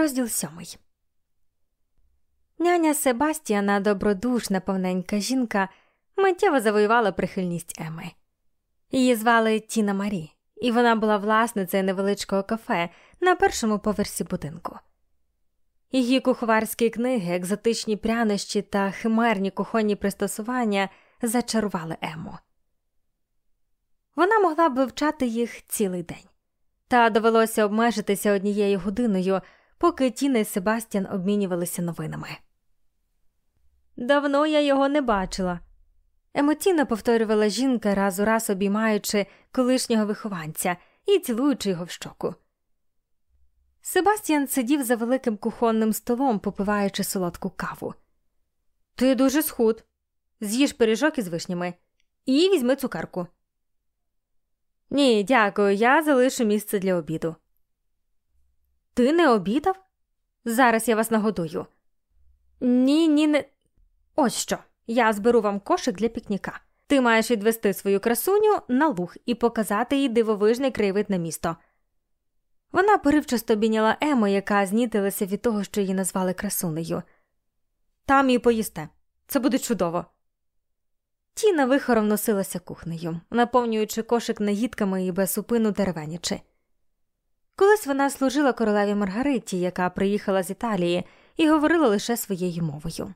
Розділ сьомий. Няня Себастіана, добродушна, повненька жінка, миттєво завоювала прихильність Еми. Її звали Тіна Марі, і вона була власницею невеличкого кафе на першому поверсі будинку. Її куховарські книги, екзотичні прянощі та химерні кухонні пристосування зачарували Ему. Вона могла б вивчати їх цілий день, та довелося обмежитися однією годиною, поки Тіна і Себастьян обмінювалися новинами. Давно я його не бачила. Емоційно повторювала жінка, раз у раз обіймаючи колишнього вихованця і цілуючи його в щоку. Себастьян сидів за великим кухонним столом, попиваючи солодку каву. Ти дуже схуд. З'їж пиріжок із вишнями і візьми цукерку. Ні, дякую, я залишу місце для обіду. Ти не обідав? Зараз я вас нагодую. Ні, ні, не. Ось що. Я зберу вам кошик для пікніка. Ти маєш відвести свою красуню на луг і показати їй дивовижний краєвид на місто. Вона поривчасто обійняла Ему, яка знітилася від того, що її назвали красунею. Там і поїсте. Це буде чудово. Тіна вихором носилася кухнею, наповнюючи кошик наїдками і без супину деревенячи. Колись вона служила королеві Маргариті, яка приїхала з Італії, і говорила лише своєю мовою.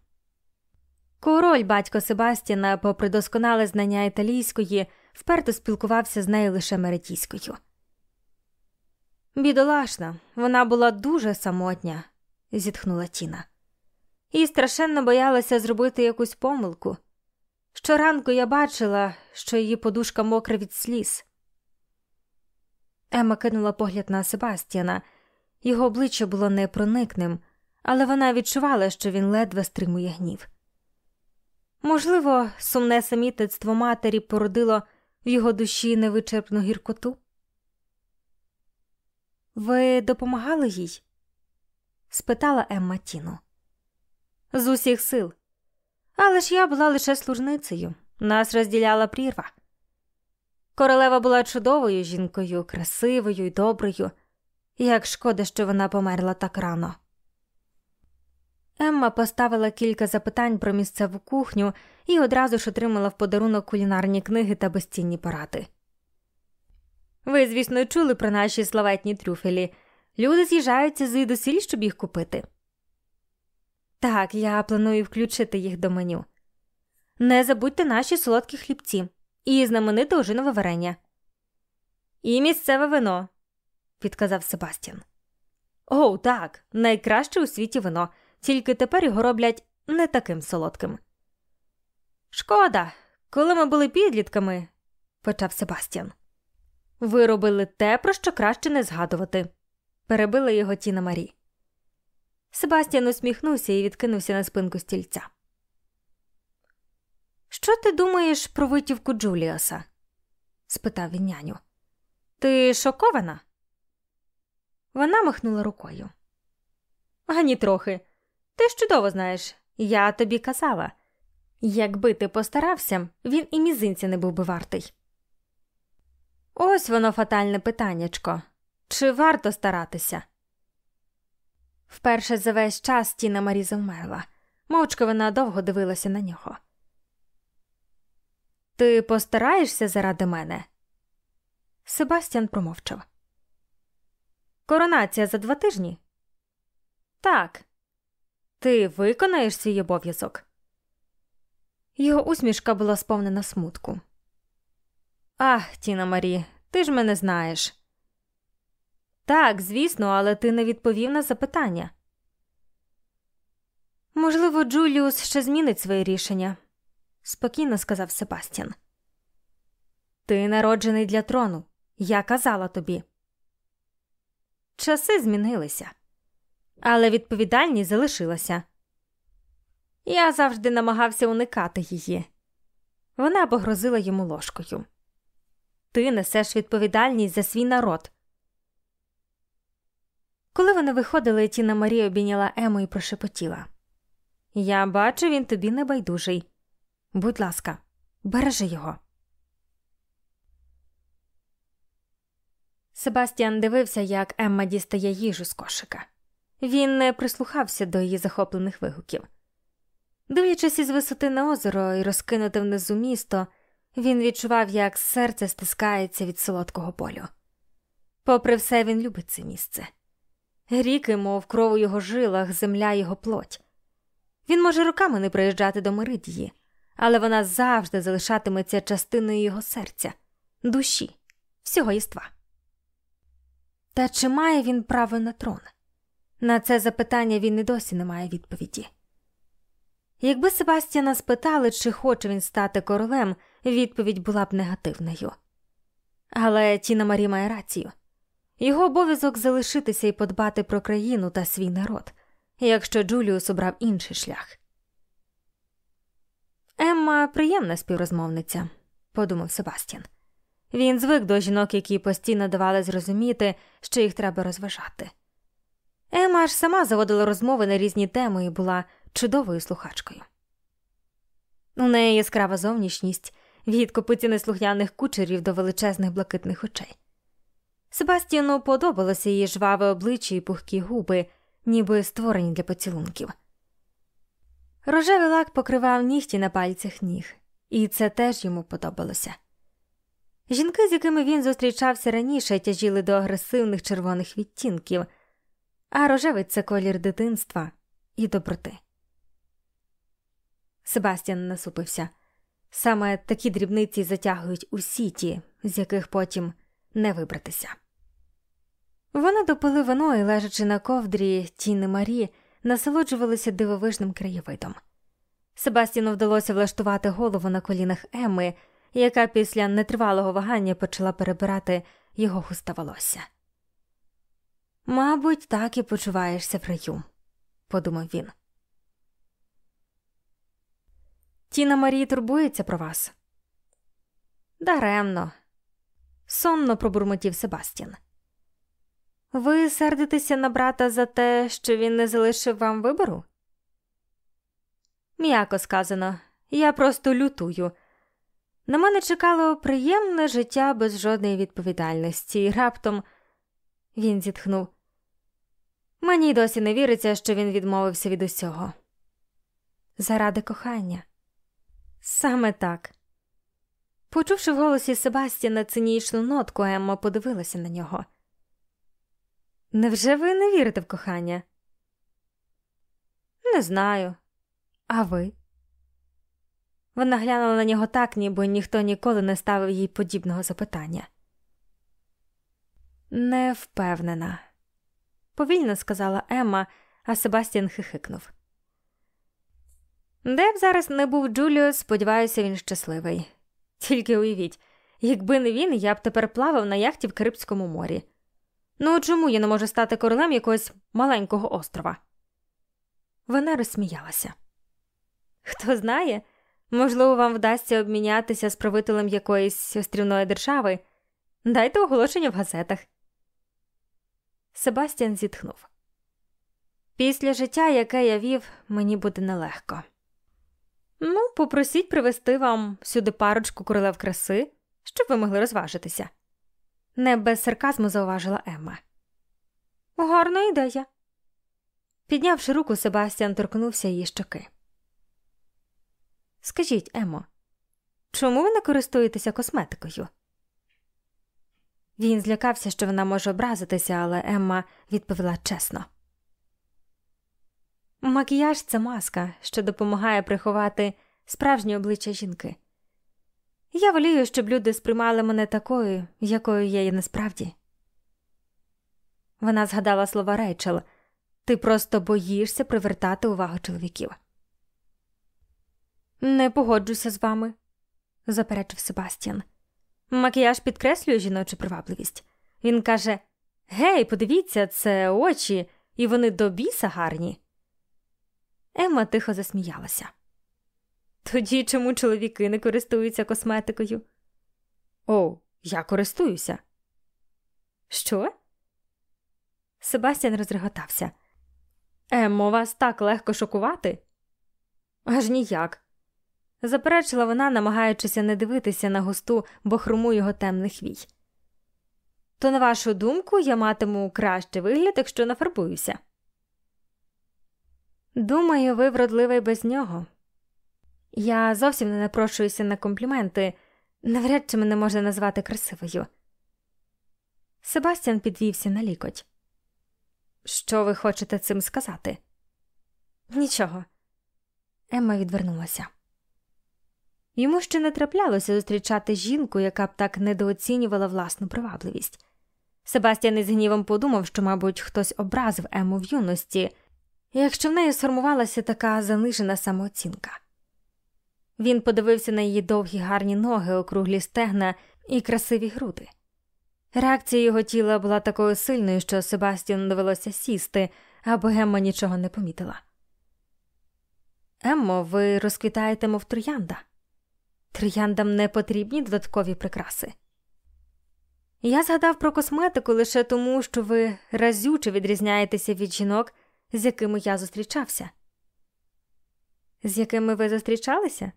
Король батько Себастіна, попри досконале знання італійської, вперто спілкувався з нею лише меретійською. Бідолашна, вона була дуже самотня, зітхнула Тіна, і страшенно боялася зробити якусь помилку. Щоранку я бачила, що її подушка мокра від сліз. Ема кинула погляд на Себастьяна. Його обличчя було непроникним, але вона відчувала, що він ледве стримує гнів. Можливо, сумне самітництво матері породило в його душі невичерпну гіркоту. Ви допомагали їй? спитала Емма Тіну. З усіх сил. Але ж я була лише служницею, нас розділяла прірва. Королева була чудовою жінкою, красивою і доброю, як шкода, що вона померла так рано. Емма поставила кілька запитань про місцеву кухню і одразу ж отримала в подарунок кулінарні книги та безцінні поради. Ви, звісно, чули про наші славетні трюфелі. Люди з'їжджаються звідусіль, щоб їх купити. Так, я планую включити їх до меню. Не забудьте наші солодкі хлібці і знамените ожинове варення. І місцеве вино, підказав Себастьян. О, так, найкраще у світі вино, тільки тепер його роблять не таким солодким. Шкода, коли ми були підлітками, почав Себастьян. Ви робили те, про що краще не згадувати, перебила його Тіна Марі. Себастьян усміхнувся і відкинувся на спинку стільця. Що ти думаєш про витівку Джуліаса? спитав він няню. Ти шокована? Вона махнула рукою. Ані трохи. Ти ж чудово знаєш, я тобі казала. Якби ти постарався, він і мізинця не був би вартий. Ось воно фатальне питаннячко. Чи варто старатися? Вперше за весь час Тіна Марі завмерла. Мовчки вона довго дивилася на нього. Ти постараєшся заради мене? Себастьян промовчав. Коронація за два тижні? Так. Ти виконаєш свій обов'язок. Його усмішка була сповнена смутку. Ах, Тіна Марі, ти ж мене знаєш. Так, звісно, але ти не відповів на запитання. Можливо, Джуліус ще змінить своє рішення, спокійно сказав Себастьян. Ти народжений для трону. Я казала тобі. Часи змінилися, але відповідальність залишилася. Я завжди намагався уникати її. Вона погрозила йому ложкою. Ти несеш відповідальність за свій народ. Коли вони виходили, Тіна Марія обійняла Ему і прошепотіла Я бачу, він тобі не байдужий. Будь ласка, бережи його. Себастьян дивився, як Емма дістає їжу з кошика. Він не прислухався до її захоплених вигуків. Дивлячись із висоти на озеро і розкинуте внизу місто, він відчував, як серце стискається від солодкого болю. Попри все, він любить це місце. Ріки, мов кров у його жилах, земля його плоть. Він може роками не приїжджати до Меридії, але вона завжди залишатиметься частиною його серця, душі, всього єства. Та чи має він право на трон? На це запитання він і досі не має відповіді. Якби Себастьяна спитали, чи хоче він стати королем, відповідь була б негативною. Але Тіна Марі має рацію його обов'язок залишитися і подбати про країну та свій народ, якщо Джуліус обрав інший шлях. Емма приємна співрозмовниця, подумав Себастьян. Він звик до жінок, які постійно давали зрозуміти, що їх треба розважати. Ема ж сама заводила розмови на різні теми і була чудовою слухачкою. У неї яскрава зовнішність від копиці неслухняних кучерів до величезних блакитних очей. Себастіану подобалося її жваве обличчя і пухкі губи, ніби створені для поцілунків. Рожевий лак покривав нігті на пальцях ніг, і це теж йому подобалося. Жінки, з якими він зустрічався раніше, тяжіли до агресивних червоних відтінків, а рожевий це колір дитинства і доброти. Себастьян насупився. Саме такі дрібниці затягують у сіті, з яких потім не вибратися. Вони допили вино і, лежачи на ковдрі тіни Марі, насолоджувалися дивовижним краєвидом. Себастіну вдалося влаштувати голову на колінах Емми, яка після нетривалого вагання почала перебирати його густе волосся. Мабуть, так і почуваєшся в раю, подумав він. Тіна Марії турбується про вас. Даремно, сонно пробурмотів Себастьян. Ви сердитеся на брата за те, що він не залишив вам вибору? М'яко сказано, я просто лютую. На мене чекало приємне життя без жодної відповідальності, і раптом він зітхнув. Мені досі не віриться, що він відмовився від усього. Заради кохання. Саме так. Почувши в голосі Себастіна цинічну нотку, Емма подивилася на нього. Невже ви не вірите в кохання? Не знаю. А ви? Вона глянула на нього так, ніби ніхто ніколи не ставив їй подібного запитання. Не впевнена, повільно сказала Емма, а Себастьян хихикнув. Де б зараз не був Джуліус, сподіваюся, він щасливий. Тільки уявіть, якби не він, я б тепер плавав на яхті в Карибському морі. Ну чому я не можу стати королем якогось маленького острова? Вона розсміялася. Хто знає, можливо, вам вдасться обмінятися з правителем якоїсь острівної держави. Дайте оголошення в газетах. Себастьян зітхнув. Після життя, яке я вів, мені буде нелегко. Ну, попросіть привезти вам сюди парочку королев краси, щоб ви могли розважитися. Не без сарказму зауважила Емма. Гарна ідея. Піднявши руку, Себастьян торкнувся її щоки. Скажіть, Емо, чому ви не користуєтеся косметикою? Він злякався, що вона може образитися, але Емма відповіла чесно. Макіяж це маска, що допомагає приховати справжнє обличчя жінки. Я волію, щоб люди сприймали мене такою, якою я є насправді. Вона згадала слова Рейчел ти просто боїшся привертати увагу чоловіків. Не погоджуся з вами, заперечив Себастьян. Макіяж підкреслює жіночу привабливість. Він каже Гей, подивіться, це очі, і вони до біса гарні. Емма тихо засміялася. Тоді чому чоловіки не користуються косметикою? О, я користуюся. Що? Себастьян розреготався. Еммо, вас так легко шокувати? Аж ніяк. Заперечила вона, намагаючися не дивитися на густу бохруму його темних вій. То, на вашу думку, я матиму кращий вигляд, якщо нафарбуюся. Думаю, ви вродливий без нього. Я зовсім не напрошуюся на компліменти, навряд чи мене можна назвати красивою. Себастьян підвівся на лікоть. Що ви хочете цим сказати? Нічого. Емма відвернулася. Йому ще не траплялося зустрічати жінку, яка б так недооцінювала власну привабливість. Себастьян із гнівом подумав, що, мабуть, хтось образив Ему в юності, якщо в неї сформувалася така занижена самооцінка. Він подивився на її довгі гарні ноги, округлі стегна і красиві груди. Реакція його тіла була такою сильною, що Себастьяну довелося сісти, або Емма нічого не помітила. Еммо, ви розквітаєте, мов троянда. Трояндам не потрібні додаткові прикраси. Я згадав про косметику лише тому, що ви разюче відрізняєтеся від жінок, з якими я зустрічався. З якими ви зустрічалися?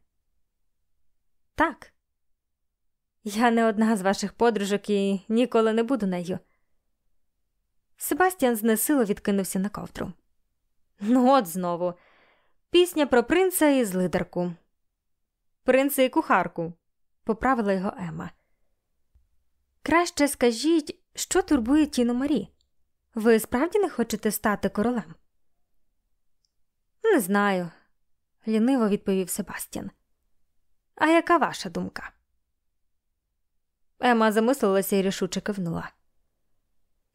Так. Я не одна з ваших подружок і ніколи не буду нею. Себастьян знесило відкинувся на ковдру. Ну, от знову. Пісня про принца і злидарку. Принца і кухарку, поправила його Ема. Краще скажіть, що турбує Тіну Марі? Ви справді не хочете стати королем? Не знаю, ліниво відповів Себастьян. А яка ваша думка? Ема замислилася і рішуче кивнула.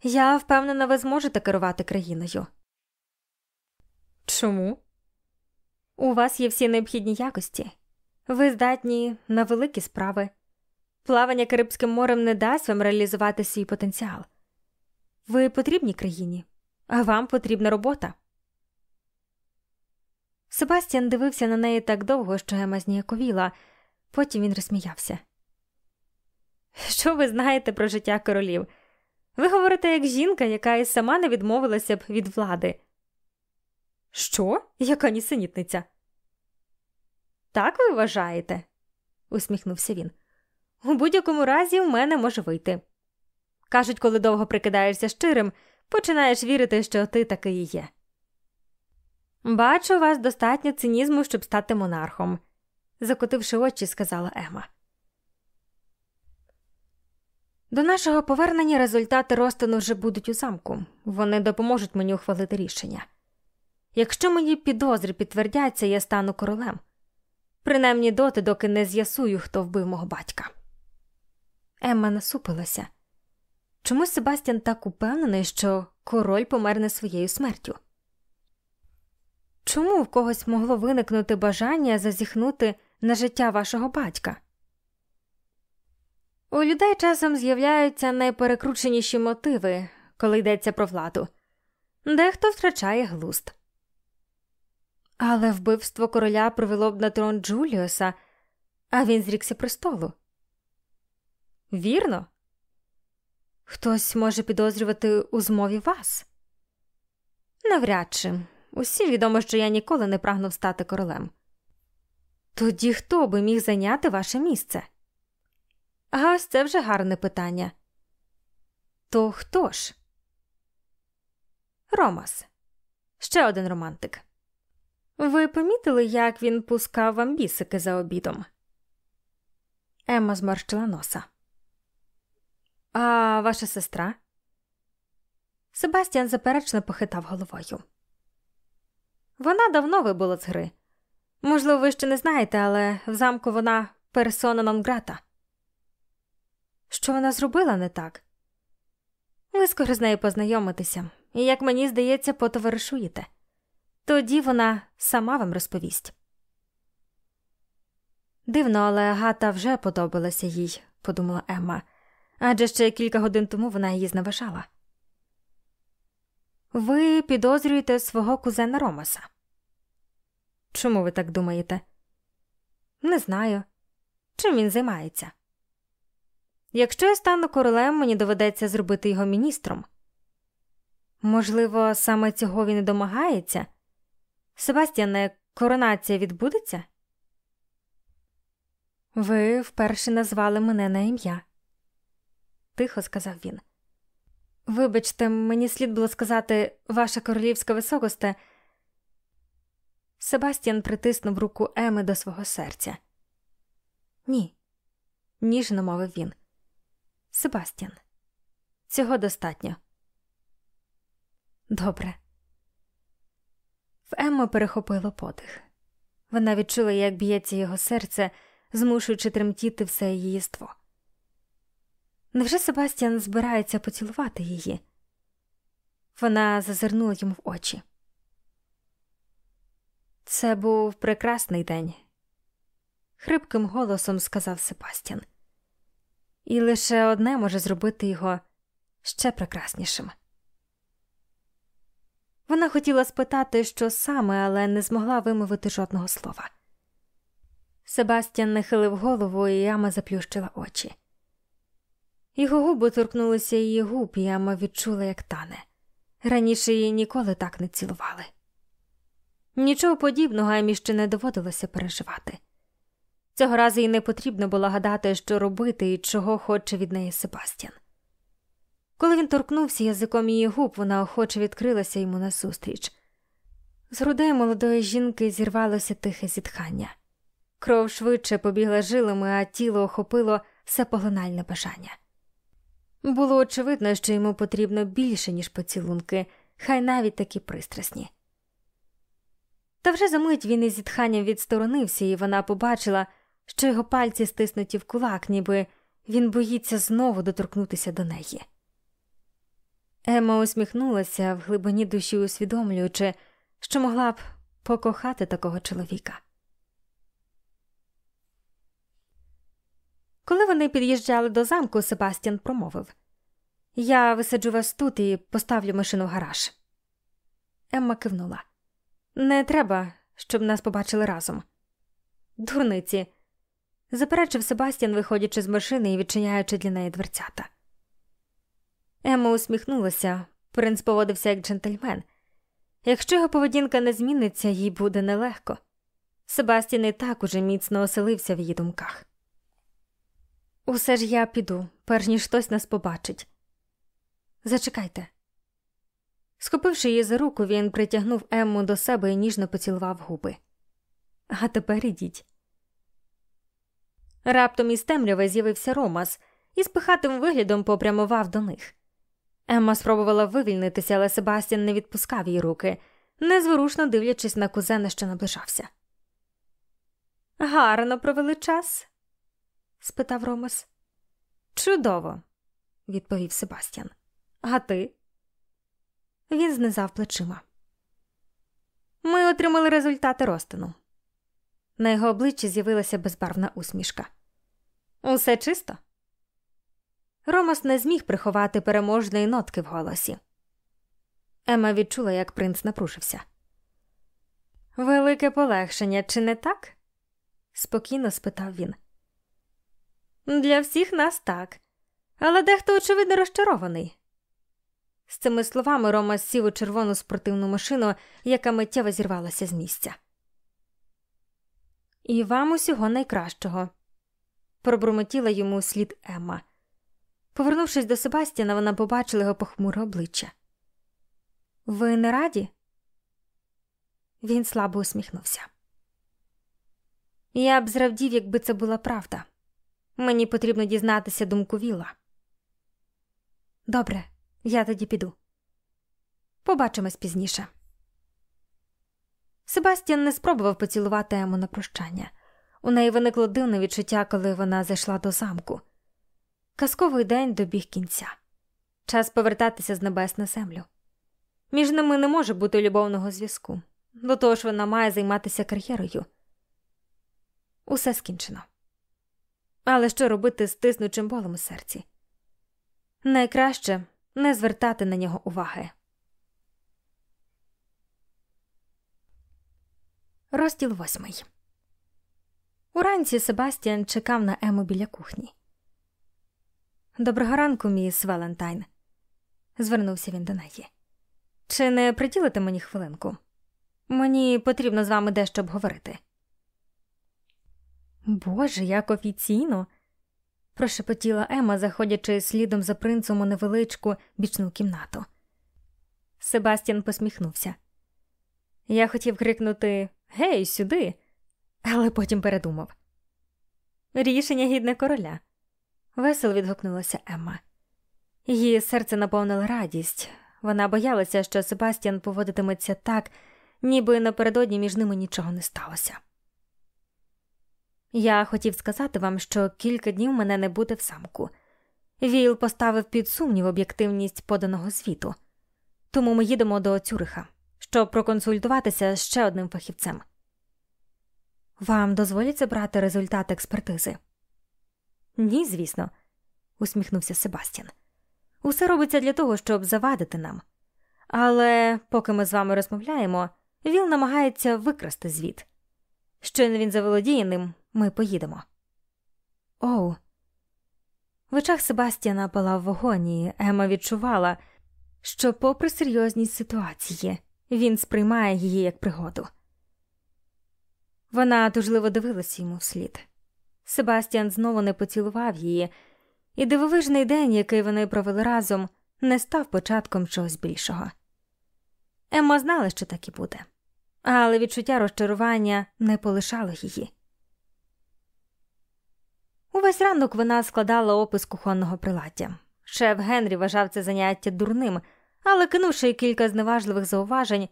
Я впевнена, ви зможете керувати країною. Чому? У вас є всі необхідні якості. Ви здатні на великі справи. Плавання Карибським морем не дасть вам реалізувати свій потенціал. Ви потрібні країні, а вам потрібна робота. Себастьян дивився на неї так довго, що Ема зніяковіла, потім він розсміявся. Що ви знаєте про життя королів? Ви говорите як жінка, яка і сама не відмовилася б від влади. Що? Яка нісенітниця? Так ви вважаєте? усміхнувся він. У будь-якому разі в мене може вийти. Кажуть, коли довго прикидаєшся щирим, починаєш вірити, що ти такий і є. Бачу, у вас достатньо цинізму, щоб стати монархом, закотивши очі, сказала Ема. До нашого повернення результати розтину вже будуть у замку. Вони допоможуть мені ухвалити рішення. Якщо мої підозри підтвердяться, я стану королем, принаймні доти, доки не з'ясую, хто вбив мого батька. Емма насупилася. Чому Себастьян так упевнений, що король померне своєю смертю? Чому в когось могло виникнути бажання зазіхнути на життя вашого батька? У людей часом з'являються найперекрученіші мотиви, коли йдеться про владу, дехто втрачає глуст. Але вбивство короля привело б на трон Джуліуса, а він зрікся престолу. Вірно? Хтось може підозрювати у змові вас? Навряд чи. Усім відомо, що я ніколи не прагнув стати королем. Тоді хто би міг зайняти ваше місце? А ось це вже гарне питання. То хто ж? Ромас, ще один романтик. Ви помітили, як він пускав вам бісики за обідом? Емма зморщила носа. А ваша сестра? Себастьян заперечно похитав головою. Вона давно вибула з гри. Можливо, ви ще не знаєте, але в замку вона персона нон-грата. Що вона зробила не так? Ви скоро з нею познайомитеся, і, як мені здається, потоваришуєте. Тоді вона сама вам розповість. Дивно, але Агата вже подобалася їй, подумала Емма, адже ще кілька годин тому вона її зневажала. Ви підозрюєте свого кузена Ромаса. Чому ви так думаєте? Не знаю. Чим він займається? Якщо я стану королем, мені доведеться зробити його міністром. Можливо, саме цього він і домагається. Себастьяне, коронація відбудеться? Ви вперше назвали мене на ім'я, тихо сказав він. Вибачте, мені слід було сказати, ваша королівська високосте. Себастьян притиснув руку Еми до свого серця. Ні, ніжно мовив він. Себастьян, цього достатньо. Добре. В Емму перехопило подих. Вона відчула, як б'ється його серце, змушуючи тремтіти все її єство. Невже Себастьян збирається поцілувати її? Вона зазирнула йому в очі. Це був прекрасний день, хрипким голосом сказав Себастьян. І лише одне може зробити його ще прекраснішим. Вона хотіла спитати, що саме, але не змогла вимовити жодного слова. Себастьян нахилив голову, і яма заплющила очі. Його губи торкнулися її губ, і яма відчула, як тане. Раніше її ніколи так не цілували. Нічого подібного Емі ще не доводилося переживати. Цього разу їй не потрібно було гадати, що робити і чого хоче від неї Себастьян. Коли він торкнувся язиком її губ, вона охоче відкрилася йому назустріч. З грудей молодої жінки зірвалося тихе зітхання. Кров швидше побігла жилами, а тіло охопило все поглинальне бажання. Було очевидно, що йому потрібно більше, ніж поцілунки, хай навіть такі пристрасні. Та вже за мить він із зітханням відсторонився, і вона побачила, що його пальці стиснуті в кулак, ніби він боїться знову доторкнутися до неї. Ема усміхнулася в глибині душі, усвідомлюючи, що могла б покохати такого чоловіка. Коли вони під'їжджали до замку, Себастьян промовив Я висаджу вас тут і поставлю машину в гараж. Емма кивнула. Не треба, щоб нас побачили разом. Дурниці, заперечив Себастьян, виходячи з машини і відчиняючи для неї дверцята. Емма усміхнулася, принц поводився як джентльмен. Якщо його поведінка не зміниться, їй буде нелегко. Себастьян і так уже міцно оселився в її думках. Усе ж я піду, перш ніж хтось нас побачить. Зачекайте. Схопивши її за руку, він притягнув Емму до себе і ніжно поцілував губи. А тепер ідіть. Раптом із темряви з'явився Ромас і з пихатим виглядом попрямував до них. Емма спробувала вивільнитися, але Себастьян не відпускав її руки, незворушно дивлячись на кузена, що наближався. Гарно провели час? спитав Ромас. Чудово, відповів Себастьян. А ти? Він знизав плечима. Ми отримали результати розтину. На його обличчі з'явилася безбарвна усмішка. Усе чисто. Ромас не зміг приховати переможної нотки в голосі. Ема відчула, як принц напружився. Велике полегшення, чи не так? спокійно спитав він. Для всіх нас так, але дехто, очевидно, розчарований. З цими словами Рома сів у червону спортивну машину, яка миттєво зірвалася з місця. І вам усього найкращого, пробурмотіла йому слід Емма. Повернувшись до Себастіна, вона побачила його похмуре обличчя. Ви не раді? Він слабо усміхнувся. Я б зрадів, якби це була правда. Мені потрібно дізнатися думку Віла. Добре, я тоді піду. Побачимось пізніше. Себастьян не спробував поцілувати Ему на прощання. У неї виникло дивне відчуття, коли вона зайшла до замку. Казковий день добіг кінця. Час повертатися з небес на землю. Між ними не може бути любовного зв'язку. До того ж вона має займатися кар'єрою. Усе скінчено. Але що робити з тиснучим болем у серці? Найкраще не звертати на нього уваги. Розділ восьмий. Уранці Себастьян чекав на Ему біля кухні. Доброго ранку, міс Валентайн, звернувся він до неї. Чи не приділите мені хвилинку? Мені потрібно з вами дещо обговорити. Боже, як офіційно. Прошепотіла Ема, заходячи слідом за принцем у невеличку бічну кімнату. Себастьян посміхнувся. Я хотів крикнути Гей, сюди. Але потім передумав. Рішення гідне короля. Весело відгукнулася Емма. Її серце наповнила радість. Вона боялася, що Себастьян поводитиметься так, ніби напередодні між ними нічого не сталося. Я хотів сказати вам, що кілька днів мене не буде в самку. Віл поставив під сумнів об'єктивність поданого звіту, тому ми їдемо до Цюриха, щоб проконсультуватися з ще одним фахівцем. Вам дозволять забрати результат експертизи? Ні, звісно, усміхнувся Себастьян. Усе робиться для того, щоб завадити нам. Але поки ми з вами розмовляємо, Віл намагається викрасти звіт. Щойно він заволодіє ним, ми поїдемо. Оу. В очах Себастьяна палав вогонь, і Ема відчувала, що, попри серйозність ситуації, він сприймає її як пригоду. Вона тужливо дивилася йому вслід. Себастьян знову не поцілував її, і дивовижний день, який вони провели разом, не став початком чогось більшого. Емма знала, що так і буде, але відчуття розчарування не полишало її. Увесь ранок вона складала опис кухонного приладдя. Шеф Генрі вважав це заняття дурним, але, кинувши кілька зневажливих зауважень,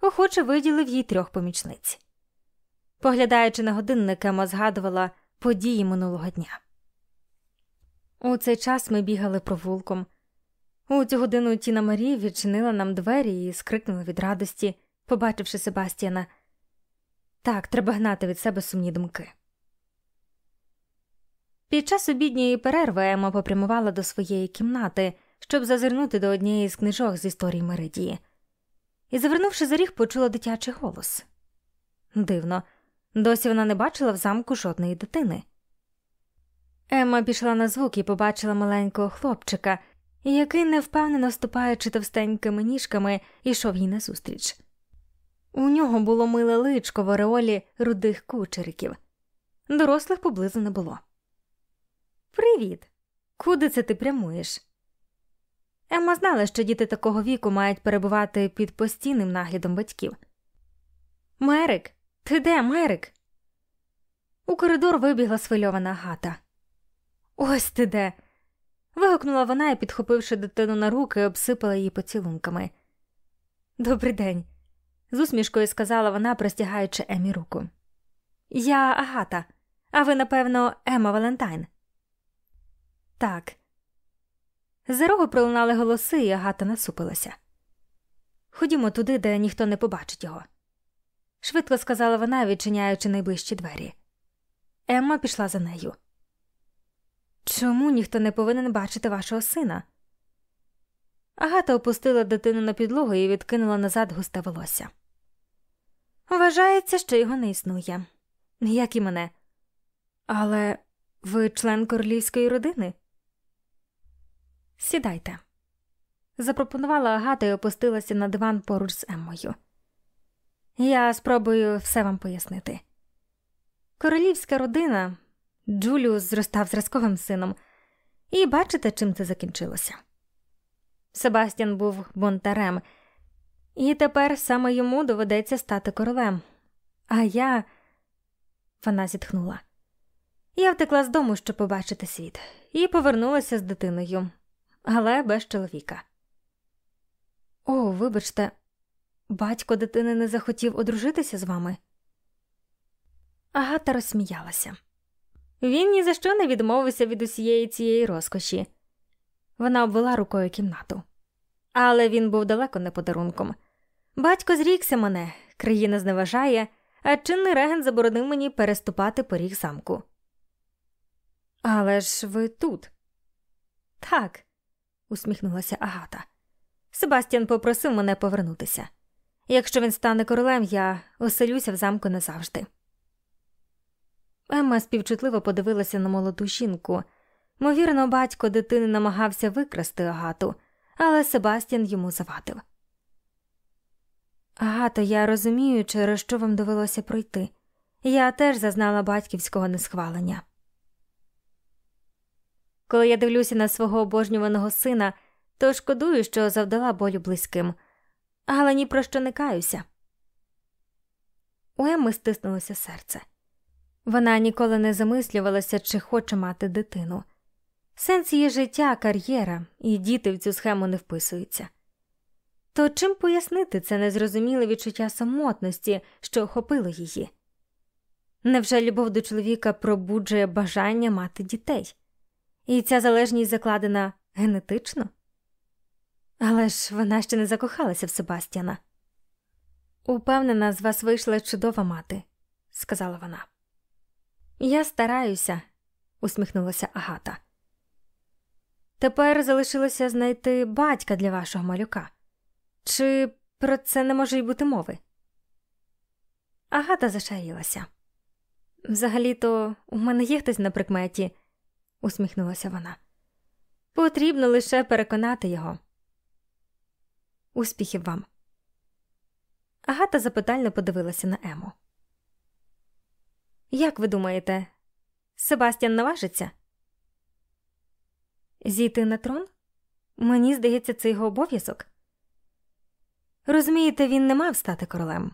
охоче виділив їй трьох помічниць. Поглядаючи на годинник, Ема згадувала події минулого дня. У цей час ми бігали провулком. У цю годину Тіна Марі відчинила нам двері і скрикнула від радості, побачивши Себастьяна. Так, треба гнати від себе сумні думки. Під час обідньої перерви Ема попрямувала до своєї кімнати, щоб зазирнути до однієї з книжок з історії Меридії. І, завернувши за ріг, почула дитячий голос. Дивно, досі вона не бачила в замку жодної дитини. Емма пішла на звук і побачила маленького хлопчика, який, невпевнено ступаючи товстенькими ніжками, йшов їй назустріч. У нього було миле личко в ореолі рудих кучериків. Дорослих поблизу не було. Привіт! Куди це ти прямуєш? Емма знала, що діти такого віку мають перебувати під постійним наглядом батьків. Мерик, ти де, Мерик? У коридор вибігла схвильована гата. Ось ти де. вигукнула вона і, підхопивши дитину на руки, обсипала її поцілунками. «Добрий день», – з усмішкою сказала вона, простягаючи Емі руку. Я Агата, а ви, напевно, Ема Валентайн. Так. За рогу пролунали голоси, і Агата насупилася. Ходімо туди, де ніхто не побачить його, швидко сказала вона, відчиняючи найближчі двері. Емма пішла за нею. Чому ніхто не повинен бачити вашого сина? Агата опустила дитину на підлогу і відкинула назад густе волосся. Вважається, що його не існує, як і мене. Але ви член королівської родини? Сідайте, запропонувала Агата і опустилася на диван поруч з Еммою. Я спробую все вам пояснити. Королівська родина Джуліус зростав зразковим сином, і бачите, чим це закінчилося. Себастьян був бунтарем, і тепер саме йому доведеться стати королем. А я. Вона зітхнула. Я втекла з дому, щоб побачити світ, і повернулася з дитиною, але без чоловіка. О, вибачте, батько дитини не захотів одружитися з вами. Агата розсміялася. Він ні за що не відмовився від усієї цієї розкоші. Вона обвела рукою кімнату. Але він був далеко не подарунком. Батько зрікся мене, країна зневажає, а чинний реген заборонив мені переступати поріг замку. Але ж ви тут. Так, усміхнулася Агата. Себастьян попросив мене повернутися. Якщо він стане королем, я оселюся в замку назавжди. Емма співчутливо подивилася на молоду жінку. Ймовірно, батько дитини намагався викрасти Агату, але Себастьян йому завадив. Агато, я розумію, через що вам довелося пройти. Я теж зазнала батьківського несхвалення. Коли я дивлюся на свого обожнюваного сина, то шкодую, що завдала болю близьким, але ні про що не каюся. У Емми стиснулося серце. Вона ніколи не замислювалася, чи хоче мати дитину. Сенс її життя, кар'єра, і діти в цю схему не вписуються. То чим пояснити це незрозуміле відчуття самотності, що охопило її? Невже любов до чоловіка пробуджує бажання мати дітей? І ця залежність закладена генетично? Але ж вона ще не закохалася в Себастьяна. Упевнена, з вас вийшла чудова мати, сказала вона. Я стараюся, усміхнулася Агата. Тепер залишилося знайти батька для вашого малюка. Чи про це не може й бути мови? Агата зашарілася. Взагалі-то у мене є хтось на прикметі, усміхнулася вона. Потрібно лише переконати його. Успіхів вам. Агата запитально подивилася на Ему. Як ви думаєте, Себастьян наважиться? Зійти на трон? Мені здається, це його обов'язок. Розумієте, він не мав стати королем.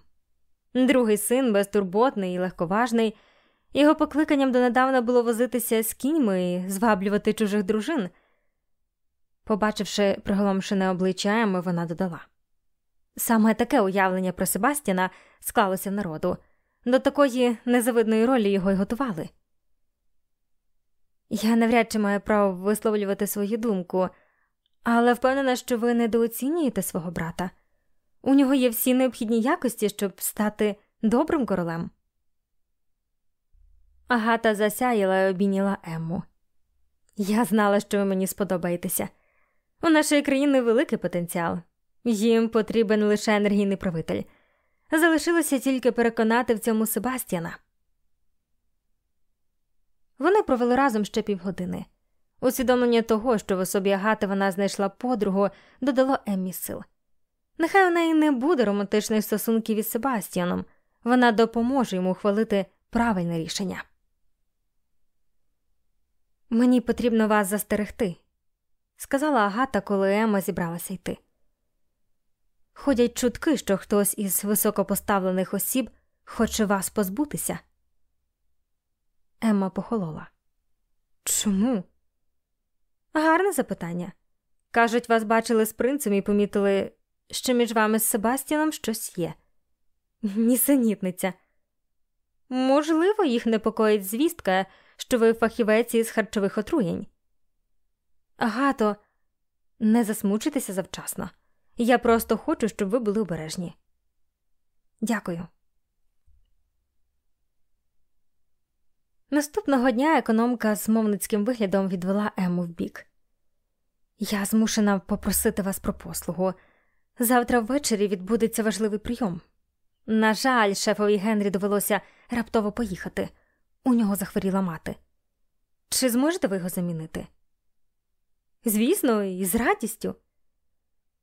Другий син безтурботний і легковажний. Його покликанням донедавна було возитися з кіньми і зваблювати чужих дружин. Побачивши приголомшене обличчя Еми, вона додала. Саме таке уявлення про Себастіна склалося в народу. До такої незавидної ролі його й готували. Я навряд чи маю право висловлювати свою думку, але впевнена, що ви недооцінюєте свого брата. У нього є всі необхідні якості, щоб стати добрим королем. Агата засяяла і обійняла Емму. Я знала, що ви мені сподобаєтеся. У нашої країни великий потенціал, їм потрібен лише енергійний правитель. Залишилося тільки переконати в цьому Себастьяна. Вони провели разом ще півгодини. Усвідомлення того, що в особі Агати вона знайшла подругу, додало Еммі сил. Нехай у неї не буде романтичних стосунків із Себастьяном, вона допоможе йому ухвалити правильне рішення. Мені потрібно вас застерегти, сказала Агата, коли Ема зібралася йти. Ходять чутки, що хтось із високопоставлених осіб хоче вас позбутися. Емма похолола. Чому? Гарне запитання. Кажуть, вас бачили з принцем і помітили, що між вами з Себастьяном щось є. Нісенітниця. Можливо, їх непокоїть звістка, що ви фахівець із харчових отруєнь. Агато, не засмучуйтеся завчасно. Я просто хочу, щоб ви були обережні. Дякую. Наступного дня економка з мовницьким виглядом відвела Ему вбік. Я змушена попросити вас про послугу. Завтра ввечері відбудеться важливий прийом. На жаль, шефові Генрі довелося раптово поїхати. У нього захворіла мати. Чи зможете ви його замінити? Звісно, і з радістю.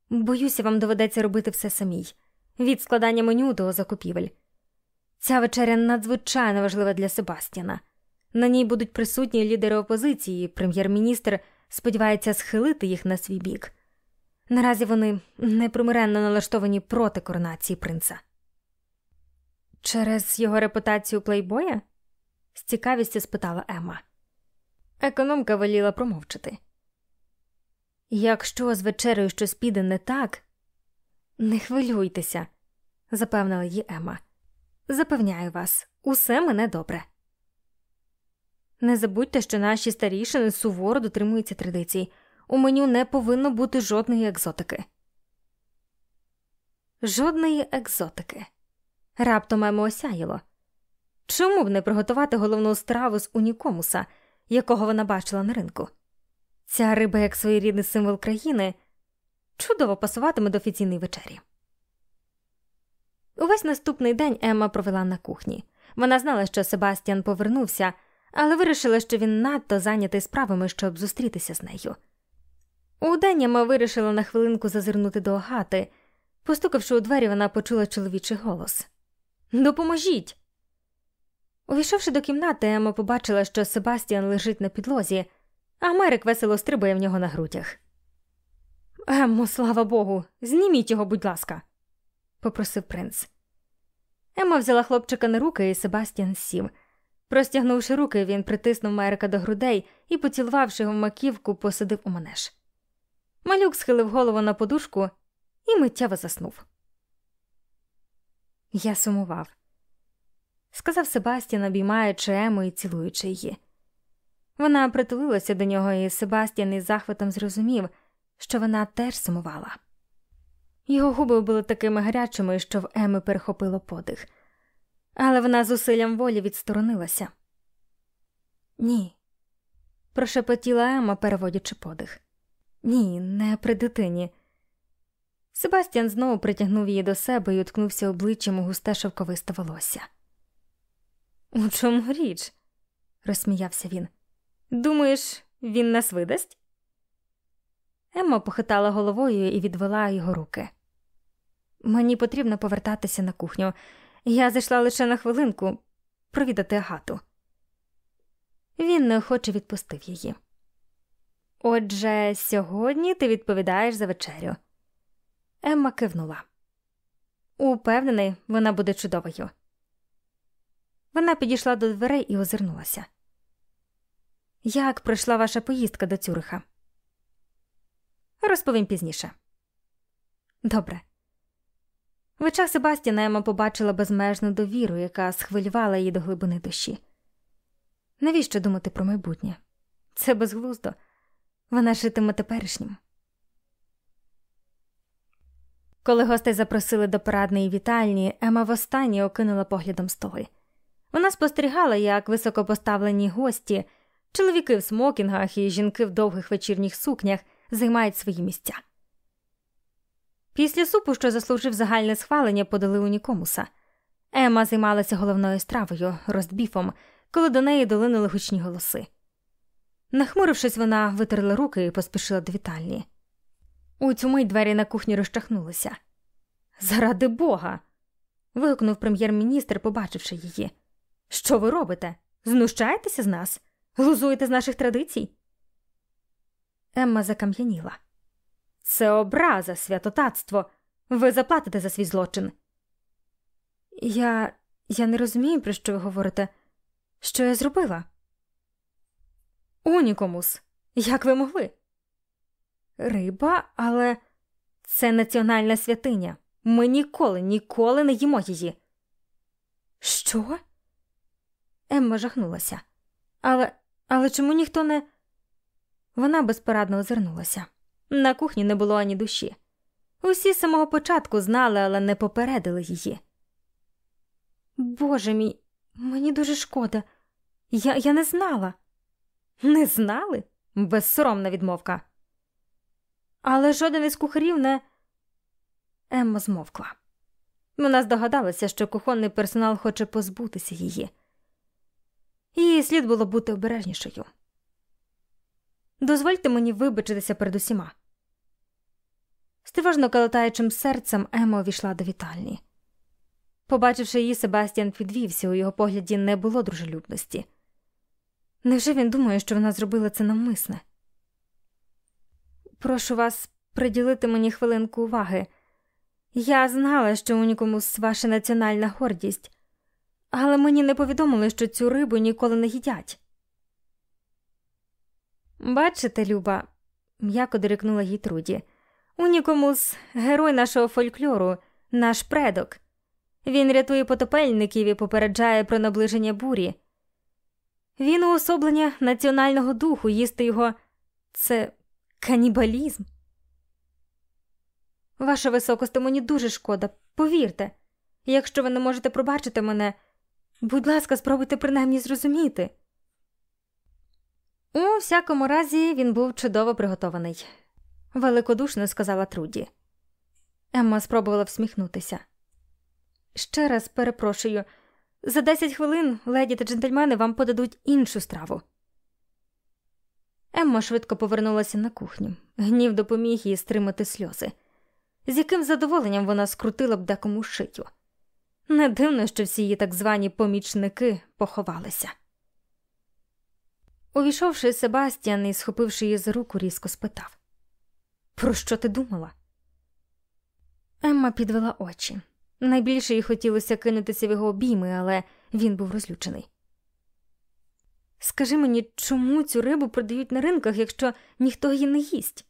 Боюся, вам доведеться робити все самій від складання меню до закупівель. Ця вечеря надзвичайно важлива для Себастьяна. На ній будуть присутні лідери опозиції, прем'єр-міністр сподівається схилити їх на свій бік. Наразі вони непримиренно налаштовані проти коронації принца. Через його репутацію плейбоя? З цікавістю спитала Емма. Економка воліла промовчати. Якщо з вечерею щось піде не так, не хвилюйтеся, запевнила її Ема. Запевняю вас, усе мене добре. Не забудьте, що наші старішини суворо дотримуються традицій. У меню не повинно бути жодної екзотики. Жодної екзотики. Раптом Емо осяяло. Чому б не приготувати головну страву з унікомуса, якого вона бачила на ринку? Ця риба, як своєрідний символ країни, чудово пасуватиме до офіційної вечері. Увесь наступний день Емма провела на кухні. Вона знала, що Себастьян повернувся, але вирішила, що він надто зайнятий справами, щоб зустрітися з нею. Удень Емма вирішила на хвилинку зазирнути до Агати. Постукавши у двері, вона почула чоловічий голос Допоможіть. Увійшовши до кімнати, Емма побачила, що Себастьян лежить на підлозі а Мерик весело стрибає в нього на грудях. Еммо, слава Богу, зніміть його, будь ласка, попросив принц. Емма взяла хлопчика на руки, і Себастьян сів. Простягнувши руки, він притиснув Мерика до грудей і, поцілувавши його в маківку, посадив у манеж. Малюк схилив голову на подушку і миттєво заснув. Я сумував, сказав Себастьян, обіймаючи Ему і цілуючи її. Вона притулилася до нього, і Себастьян із захватом зрозумів, що вона теж сумувала. Його губи були такими гарячими, що в Еми перехопило подих, але вона з усиллям волі відсторонилася. Ні, прошепотіла Ема, переводячи подих. Ні, не при дитині. Себастьян знову притягнув її до себе і уткнувся обличчям у густе шовковисте волосся. У чому річ? розсміявся він. Думаєш, він нас видасть? Емма похитала головою і відвела його руки. Мені потрібно повертатися на кухню. Я зайшла лише на хвилинку провідати Агату. Він неохоче відпустив її. Отже, сьогодні ти відповідаєш за вечерю. Емма кивнула. Упевнений, вона буде чудовою. Вона підійшла до дверей і озирнулася. Як пройшла ваша поїздка до Цюриха? Розповім пізніше. Добре. В очах Себастіна Ема побачила безмежну довіру, яка схвилювала її до глибини душі. Навіщо думати про майбутнє? Це безглуздо. Вона житиме теперішнім. Коли гостей запросили до парадної вітальні, Ема востаннє окинула поглядом столи. Вона спостерігала, як високопоставлені гості, чоловіки в смокінгах і жінки в довгих вечірніх сукнях займають свої місця. Після супу, що заслужив загальне схвалення, подали у Нікомуса. Ема займалася головною стравою, роздбіфом, коли до неї долинули гучні голоси. Нахмурившись, вона витерла руки і поспішила до вітальні. У цю мить двері на кухні розчахнулися. Заради бога. вигукнув прем'єр-міністр, побачивши її. Що ви робите? Знущаєтеся з нас? Глузуєте з наших традицій? Емма закам'яніла. Це образа, святотатство. Ви заплатите за свій злочин. Я я не розумію, про що ви говорите. Що я зробила? Унікомус, як ви могли? Риба, але це національна святиня. Ми ніколи, ніколи не їмо її. Що? Емма жахнулася. Але але чому ніхто не. Вона безпорадно озирнулася. На кухні не було ані душі. Усі з самого початку знали, але не попередили її. Боже мій, мені дуже шкода. Я я не знала. Не знали? Безсоромна відмовка. Але жоден із кухарів не. Емма змовкла. Вона здогадалася, що кухонний персонал хоче позбутися її. Їй слід було бути обережнішою. Дозвольте мені вибачитися перед усіма. З калатаючим серцем Ема увійшла до вітальні. Побачивши її, Себастьян підвівся, у його погляді не було дружелюбності. Невже він думає, що вона зробила це навмисне? Прошу вас приділити мені хвилинку уваги. Я знала, що унікомус ваша національна гордість, але мені не повідомили, що цю рибу ніколи не їдять. Бачите, Люба, м'яко дорікнула їй Труді. Унікомус герой нашого фольклору, наш предок. Він рятує потопельників і попереджає про наближення бурі. Він уособлення національного духу, їсти його це канібалізм. Ваша високосте, мені дуже шкода, повірте, якщо ви не можете пробачити мене, будь ласка, спробуйте принаймні зрозуміти. У всякому разі, він був чудово приготований, великодушно сказала Труді. Емма спробувала всміхнутися. Ще раз перепрошую, за десять хвилин леді та джентльмени вам подадуть іншу страву. Емма швидко повернулася на кухню. Гнів допоміг їй стримати сльози, з яким задоволенням вона скрутила б декому шию. Не дивно, що всі її так звані помічники поховалися. Увійшовши Себастьян і схопивши її за руку, різко спитав Про що ти думала? Емма підвела очі. Найбільше їй хотілося кинутися в його обійми, але він був розлючений. Скажи мені, чому цю рибу продають на ринках, якщо ніхто її не їсть?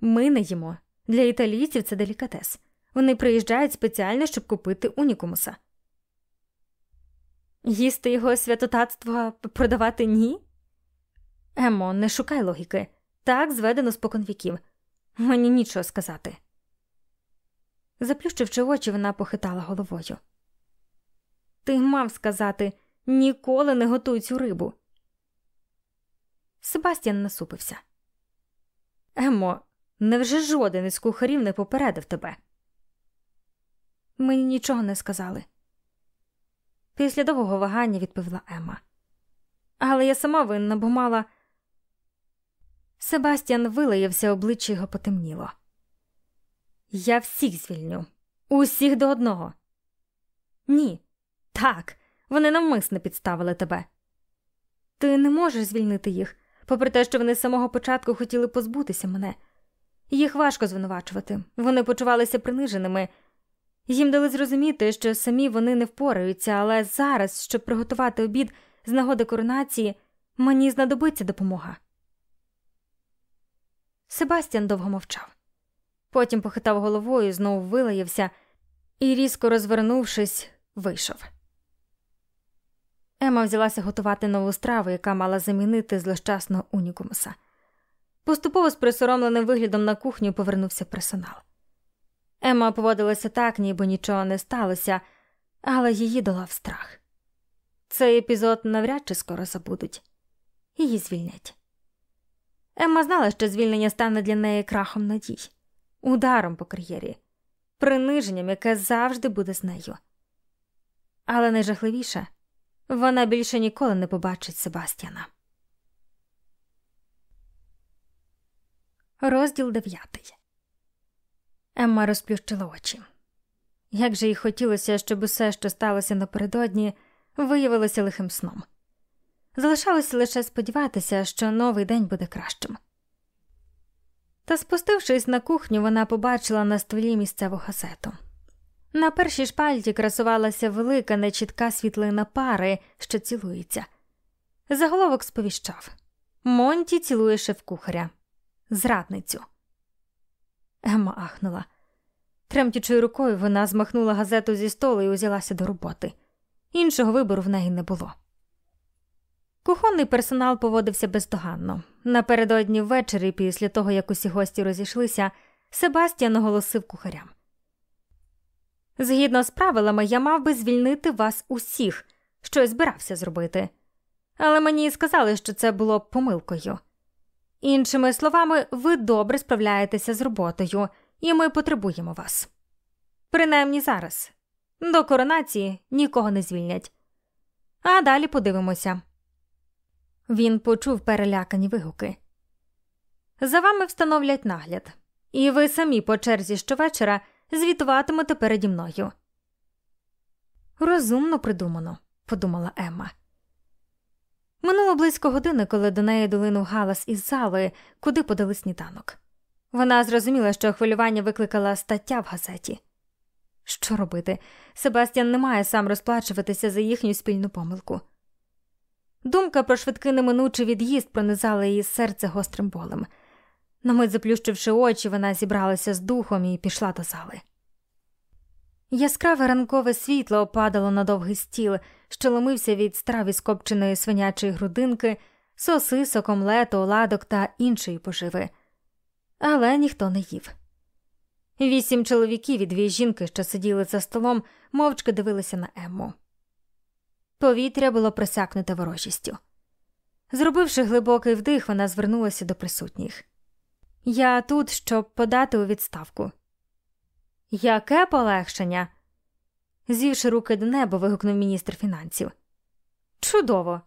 Ми не їмо. Для італійців це делікатес. Вони приїжджають спеціально, щоб купити унікумуса. Їсти його святотатство продавати ні? Емо, не шукай логіки. Так зведено споконвіків. Мені нічого сказати. Заплющивши очі, вона похитала головою. Ти мав сказати ніколи не готуй цю рибу. Себастьян насупився. Емо, невже жоден із кухарів не попередив тебе? Мені нічого не сказали. Після довгого вагання відповіла Ема. Але я сама винна, бо мала. Себастьян вилаявся, обличчя його потемніло. Я всіх звільню, усіх до одного. Ні, так, вони навмисно підставили тебе. Ти не можеш звільнити їх, попри те, що вони з самого початку хотіли позбутися мене. Їх важко звинувачувати, вони почувалися приниженими. Їм дали зрозуміти, що самі вони не впораються, але зараз, щоб приготувати обід з нагоди коронації, мені знадобиться допомога. Себастьян довго мовчав. Потім похитав головою, знову вилаявся і, різко розвернувшись, вийшов. Ема взялася готувати нову страву, яка мала замінити злощасного унікумуса. Поступово з присоромленим виглядом на кухню повернувся персонал. Ема поводилася так, ніби нічого не сталося, але її долав страх. Цей епізод навряд чи скоро забудуть, її звільнять. Емма знала, що звільнення стане для неї крахом надій, ударом по кар'єрі, приниженням, яке завжди буде з нею. Але найжахливіше вона більше ніколи не побачить Себастьяна. Розділ дев'ятий. Емма розплющила очі. Як же їй хотілося, щоб усе, що сталося напередодні, виявилося лихим сном. Залишалося лише сподіватися, що новий день буде кращим. Та, спустившись на кухню, вона побачила на столі місцеву газету. На першій шпальті красувалася велика нечітка світлина пари, що цілується. Заголовок сповіщав Монті цілує шеф-кухаря. Зрадницю. Емма ахнула. Тремтячою рукою вона змахнула газету зі столу і узялася до роботи. Іншого вибору в неї не було. Кухонний персонал поводився бездоганно. Напередодні ввечері, після того як усі гості розійшлися, Себастьян оголосив кухарям. Згідно з правилами, я мав би звільнити вас усіх, що й збирався зробити. Але мені сказали, що це було помилкою. Іншими словами, ви добре справляєтеся з роботою, і ми потребуємо вас. Принаймні зараз. До коронації нікого не звільнять. А далі подивимося. Він почув перелякані вигуки. За вами встановлять нагляд, і ви самі по черзі щовечора звітуватимете переді мною. Розумно придумано, подумала Емма. Минуло близько години, коли до неї долинув галас із зали, куди подали сніданок. Вона зрозуміла, що хвилювання викликала стаття в газеті. Що робити? Себастьян не має сам розплачуватися за їхню спільну помилку. Думка про швидкий неминучий від'їзд пронизала її серце гострим болем. На мить заплющивши очі, вона зібралася з духом і пішла до зали. Яскраве ранкове світло опадало на довгий стіл, що ломився від страв із копченої свинячої грудинки, сосисок, омлету, оладок та іншої поживи. Але ніхто не їв. Вісім чоловіків і дві жінки, що сиділи за столом, мовчки дивилися на Емму. Повітря було просякнуте ворожістю. Зробивши глибокий вдих, вона звернулася до присутніх. Я тут, щоб подати у відставку. Яке полегшення? Звівши руки до неба, вигукнув міністр фінансів. Чудово!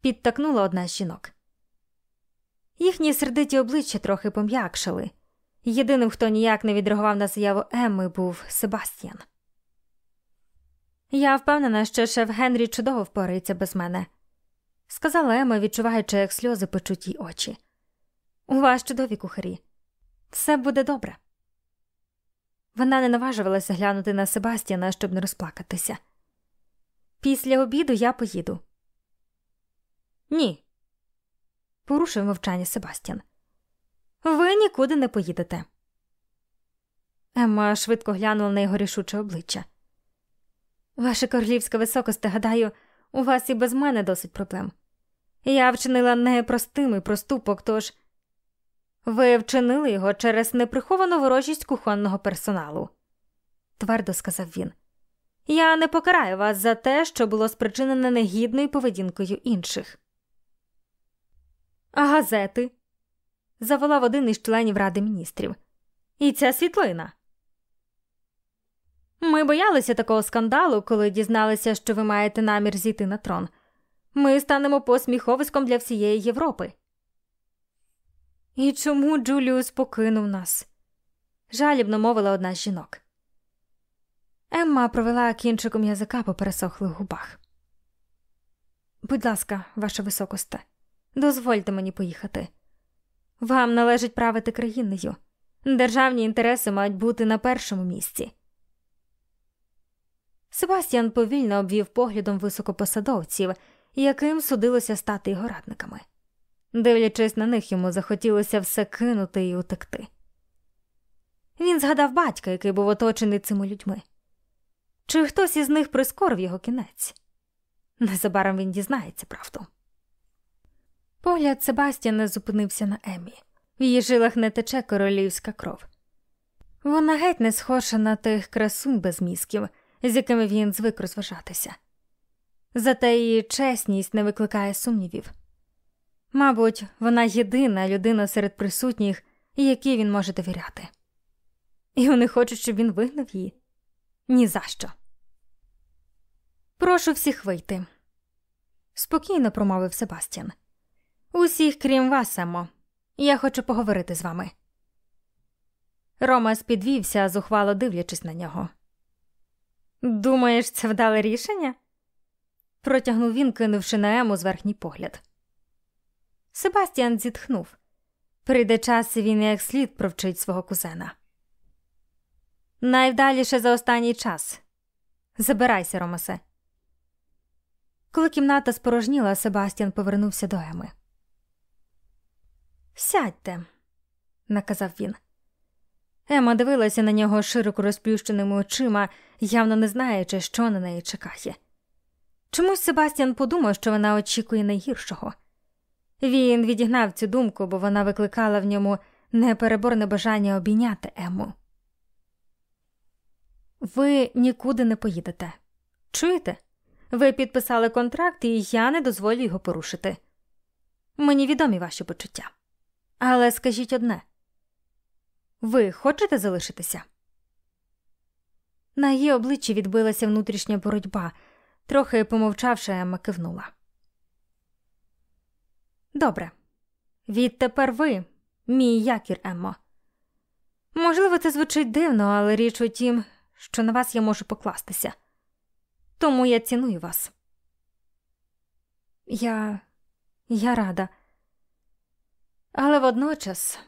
підтакнула одна з жінок. Їхні сердиті обличчя трохи пом'якшали. Єдиним, хто ніяк не відреагував на заяву Емми, був Себастьян. Я впевнена, що шеф Генрі чудово впорається без мене, сказала Ема, відчуваючи, як сльози печуть їй очі. У вас чудові кухарі. Все буде добре. Вона не наважувалася глянути на Себастьяна, щоб не розплакатися. Після обіду я поїду. Ні. Порушив мовчання Себастьян. Ви нікуди не поїдете. Емма швидко глянула на його рішуче обличчя. Ваше королівське високосте, гадаю, у вас і без мене досить проблем. Я вчинила непростимий проступок, тож ви вчинили його через неприховану ворожість кухонного персоналу, твердо сказав він. Я не покараю вас за те, що було спричинене негідною поведінкою інших. А газети? заволав один із членів Ради міністрів. І ця світлина. Ми боялися такого скандалу, коли дізналися, що ви маєте намір зійти на трон. Ми станемо посміховиськом для всієї Європи. І чому Джуліус покинув нас? жалібно мовила одна з жінок. Емма провела кінчиком язика по пересохлих губах. Будь ласка, ваша високосте, дозвольте мені поїхати. Вам належить правити країною. Державні інтереси мають бути на першому місці. Себастьян повільно обвів поглядом високопосадовців, яким судилося стати його радниками. Дивлячись на них, йому захотілося все кинути і утекти. Він згадав батька, який був оточений цими людьми. Чи хтось із них прискорив його кінець? Незабаром він дізнається правду. Погляд Себастьяна зупинився на Емі. В її жилах не тече королівська кров. Вона геть не схожа на тих красунь без мізків, з якими він звик розважатися. Зате її чесність не викликає сумнівів. Мабуть, вона єдина людина серед присутніх, якій він може довіряти. І вони хочуть, щоб він вигнав її? Ні за що. Прошу всіх вийти, спокійно промовив Себастьян. Усіх, крім вас, Емо. Я хочу поговорити з вами. Рома спідвівся, зухвало дивлячись на нього. Думаєш, це вдале рішення? протягнув він, кинувши на Ему зверхній погляд. Себастьян зітхнув. Прийде час, і він як слід провчить свого кузена. Найвдаліше за останній час. Забирайся, Ромасе. Коли кімната спорожніла, Себастьян повернувся до Еми. Сядьте, наказав він. Ема дивилася на нього широко розплющеними очима, явно не знаючи, що на неї чекає. Чомусь Себастьян подумав, що вона очікує найгіршого. Він відігнав цю думку, бо вона викликала в ньому непереборне бажання обійняти Ему. Ви нікуди не поїдете. Чуєте? Ви підписали контракт, і я не дозволю його порушити. Мені відомі ваші почуття. Але скажіть одне ви хочете залишитися? На її обличчі відбилася внутрішня боротьба, трохи помовчавши, Емма кивнула. Добре, відтепер ви, мій якір, Еммо. Можливо, це звучить дивно, але річ у тім, що на вас я можу покластися. Тому я ціную вас. Я. я рада. Але водночас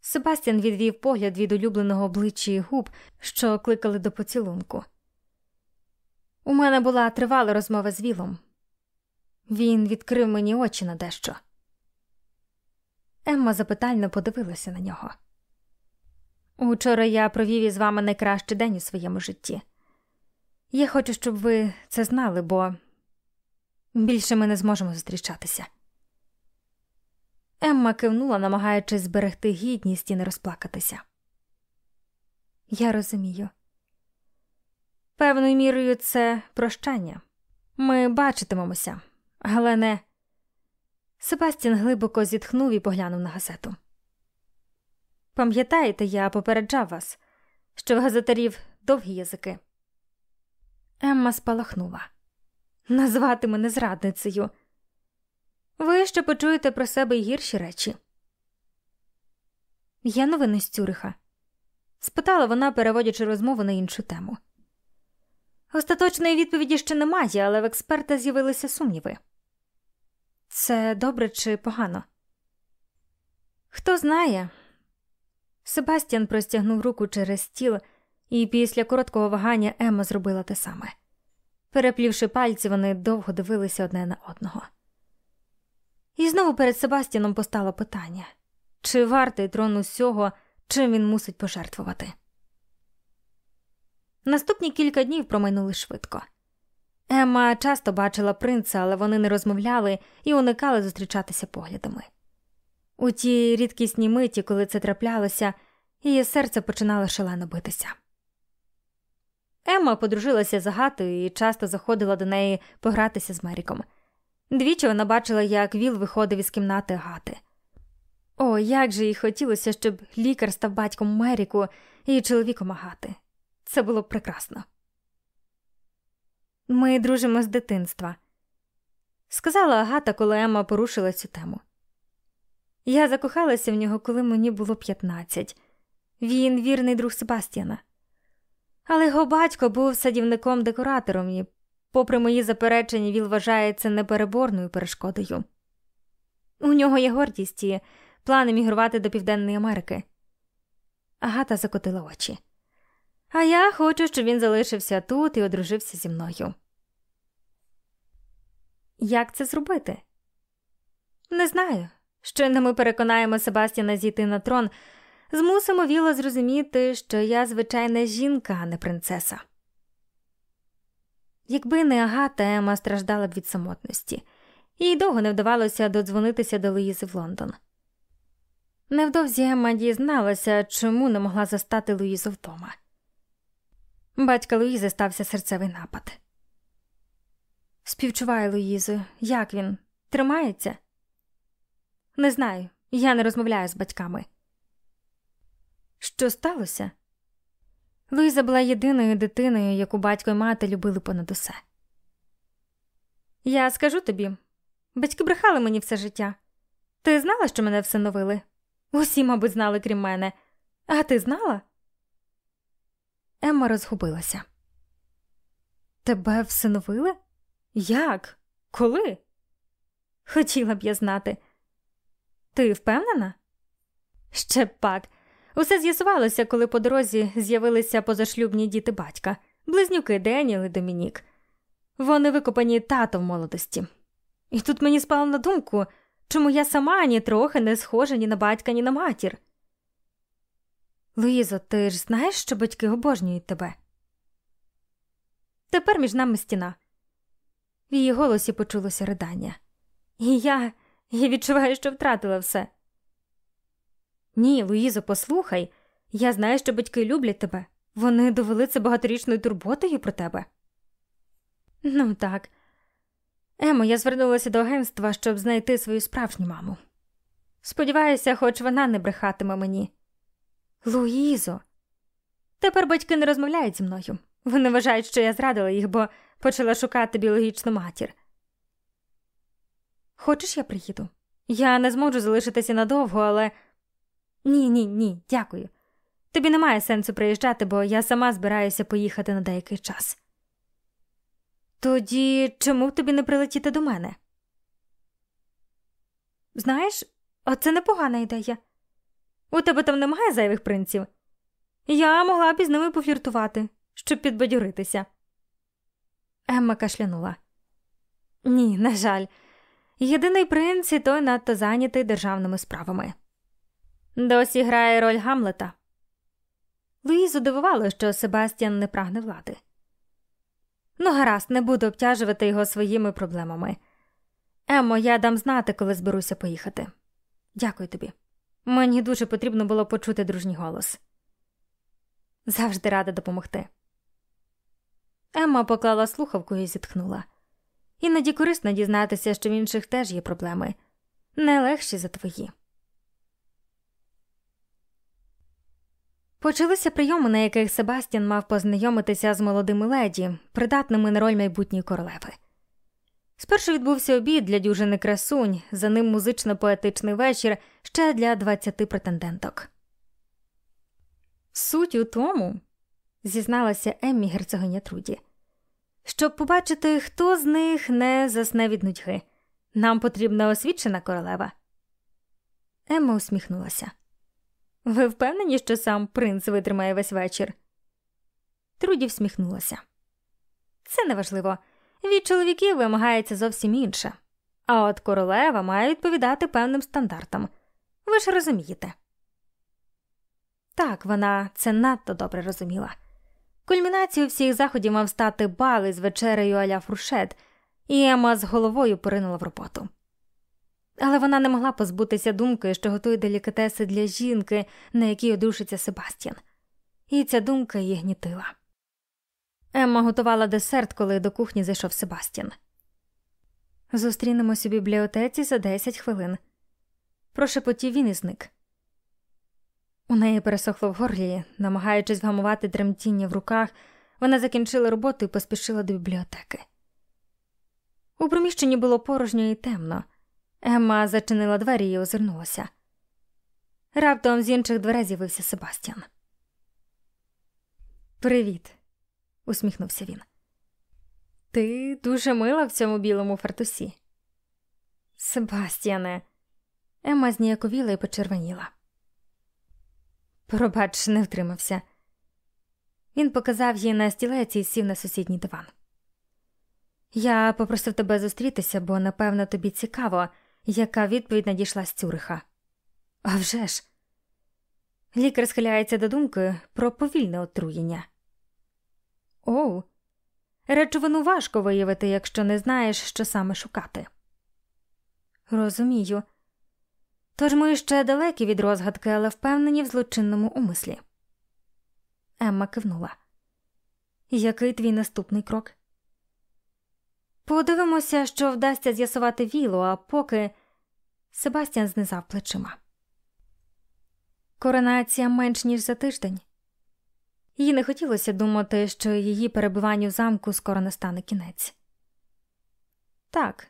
Себастьян відвів погляд від улюбленого обличчя і губ, що кликали до поцілунку. У мене була тривала розмова з Вілом. Він відкрив мені очі на дещо. Емма запитально подивилася на нього. Учора я провів із вами найкращий день у своєму житті. Я хочу, щоб ви це знали, бо більше ми не зможемо зустрічатися. Емма кивнула, намагаючись зберегти гідність і не розплакатися. Я розумію. Певною мірою це прощання. Ми бачитимемося, але не. Себастьян глибоко зітхнув і поглянув на газету. Пам'ятаєте, я попереджав вас, що в газетарів довгі язики. Емма спалахнула. Назвати мене зрадницею. Ви ще почуєте про себе й гірші речі. Є новини з Цюриха? спитала вона, переводячи розмову на іншу тему. Остаточної відповіді ще немає, але в експерта з'явилися сумніви. Це добре чи погано? Хто знає? Себастьян простягнув руку через стіл, і після короткого вагання Емма зробила те саме. Переплівши пальці, вони довго дивилися одне на одного. І знову перед Себастьяном постало питання чи вартий трон усього, чим він мусить пожертвувати. Наступні кілька днів промайнули швидко. Емма часто бачила принца, але вони не розмовляли і уникали зустрічатися поглядами. У ті рідкісні миті, коли це траплялося, її серце починало шалено битися. Емма подружилася з Агатою і часто заходила до неї погратися з Меріком. Двічі вона бачила, як Віл виходив із кімнати Агати. О, як же їй хотілося, щоб лікар став батьком Меріку і чоловіком Агати. Це було прекрасно. Ми дружимо з дитинства, сказала Агата, коли Емма порушила цю тему. Я закохалася в нього, коли мені було 15. Він вірний друг Себастьяна. Але його батько був садівником-декоратором і, попри мої заперечення, він вважається непереборною перешкодою. У нього є гордість і план емігрувати до Південної Америки. Агата закотила очі. А я хочу, щоб він залишився тут і одружився зі мною. Як це зробити? Не знаю. Щойно ми переконаємо Себастьяна зійти на трон, змусимо Віла зрозуміти, що я звичайна жінка, а не принцеса. Якби не Агата, Ема страждала б від самотності, їй довго не вдавалося додзвонитися до Луїзи в Лондон. Невдовзі Емма дізналася, чому не могла застати Луїзу вдома. Батька Луїзи стався серцевий напад. Співчуваю Луїзу, як він тримається? Не знаю, я не розмовляю з батьками. Що сталося? Луїза була єдиною дитиною, яку батько і мати любили понад усе. Я скажу тобі, батьки брехали мені все життя. Ти знала, що мене всиновили? Усі, мабуть, знали, крім мене. А ти знала? Емма розгубилася. Тебе всиновили? Як? Коли? Хотіла б я знати. Ти впевнена? Ще пак. Усе з'ясувалося, коли по дорозі з'явилися позашлюбні діти батька, близнюки Деніел і Домінік. Вони викопані тато в молодості. І тут мені спало на думку, чому я сама ні трохи не схожа ні на батька, ні на матір. Луїзо, ти ж знаєш, що батьки обожнюють тебе? Тепер між нами стіна. В її голосі почулося ридання. І я я відчуваю, що втратила все. Ні, Луїзо, послухай. Я знаю, що батьки люблять тебе. Вони довели це багаторічною турботою про тебе. Ну, так. Емо, я звернулася до агентства, щоб знайти свою справжню маму. Сподіваюся, хоч вона не брехатиме мені. Луїзо, тепер батьки не розмовляють зі мною. Вони вважають, що я зрадила їх, бо почала шукати біологічну матір. Хочеш, я приїду? Я не зможу залишитися надовго, але ні, ні, ні, дякую. Тобі немає сенсу приїжджати, бо я сама збираюся поїхати на деякий час. Тоді чому б тобі не прилетіти до мене? Знаєш, оце непогана ідея. У тебе там немає зайвих принців. Я могла б із ними пофліртувати, щоб підбадьоритися. Емма кашлянула. Ні, на жаль, єдиний принц і той надто зайнятий державними справами. Досі грає роль Гамлета. Луїзу дивувало, що Себастьян не прагне влади. Ну, гаразд, не буду обтяжувати його своїми проблемами. Еммо, я дам знати, коли зберуся поїхати. Дякую тобі. Мені дуже потрібно було почути дружній голос. Завжди рада допомогти. Емма поклала слухавку і зітхнула. Іноді корисно дізнатися, що в інших теж є проблеми, не легші за твої. Почалися прийоми, на яких Себастьян мав познайомитися з молодими леді, придатними на роль майбутньої королеви. Спершу відбувся обід для дюжини красунь, за ним музично-поетичний вечір ще для двадцяти претенденток. Суть у тому, зізналася Еммі герцогиня Труді, щоб побачити, хто з них не засне від нудьги. Нам потрібна освічена королева. Емма усміхнулася. Ви впевнені, що сам принц витримає весь вечір? Труді всміхнулася. Це неважливо. Від чоловіків вимагається зовсім інше. А от королева має відповідати певним стандартам. Ви ж розумієте. Так, вона це надто добре розуміла. Кульмінацією всіх заходів мав стати бали з вечерею аля фуршет, і Ема з головою поринула в роботу. Але вона не могла позбутися думки, що готує делікатеси для жінки, на якій одушиться Себастьян, і ця думка її гнітила. Емма готувала десерт, коли до кухні зайшов Себастьян. Зустрінемось у бібліотеці за 10 хвилин. Прошепотів він і зник. У неї пересохло в горлі, намагаючись вгамувати тремтіння в руках, вона закінчила роботу і поспішила до бібліотеки. У приміщенні було порожньо і темно. Емма зачинила двері і озирнулася. Раптом з інших дверей з'явився Себастьян. Привіт, усміхнувся він. Ти дуже мила в цьому білому фартусі. Себастьяне. Емма зніяковіла і почервоніла. Пробач, не втримався. Він показав їй на стілець і сів на сусідній диван. Я попросив тебе зустрітися, бо, напевно, тобі цікаво, яка відповідь надійшла з Цюриха. «А вже ж!» Лікар схиляється до думки про повільне отруєння. Оу, речовину важко виявити, якщо не знаєш, що саме шукати. Розумію. Тож ми ще далекі від розгадки, але впевнені в злочинному умислі. Емма кивнула. Який твій наступний крок? Подивимося, що вдасться з'ясувати віло, а поки Себастьян знизав плечима. Коронація менш ніж за тиждень. Їй не хотілося думати, що її перебуванню в замку скоро настане кінець. Так,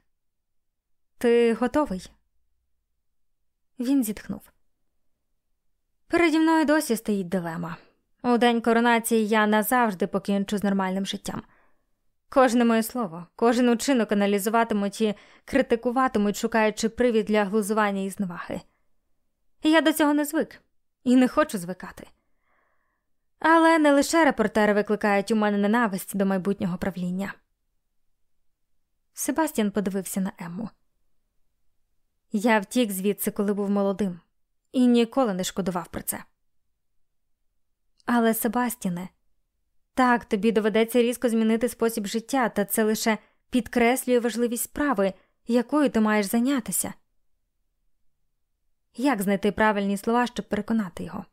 ти готовий? Він зітхнув. Переді мною досі стоїть дилема. У день коронації я назавжди покінчу з нормальним життям. Кожне моє слово, кожен учинок аналізуватимуть і критикуватимуть, шукаючи привід для глузування і зневаги. Я до цього не звик і не хочу звикати. Але не лише репортери викликають у мене ненависть до майбутнього правління. Себастьян подивився на Емму. Я втік звідси, коли був молодим, і ніколи не шкодував про це. Але, Себастіне, так, тобі доведеться різко змінити спосіб життя, та це лише підкреслює важливість справи, якою ти маєш зайнятися. Як знайти правильні слова, щоб переконати його?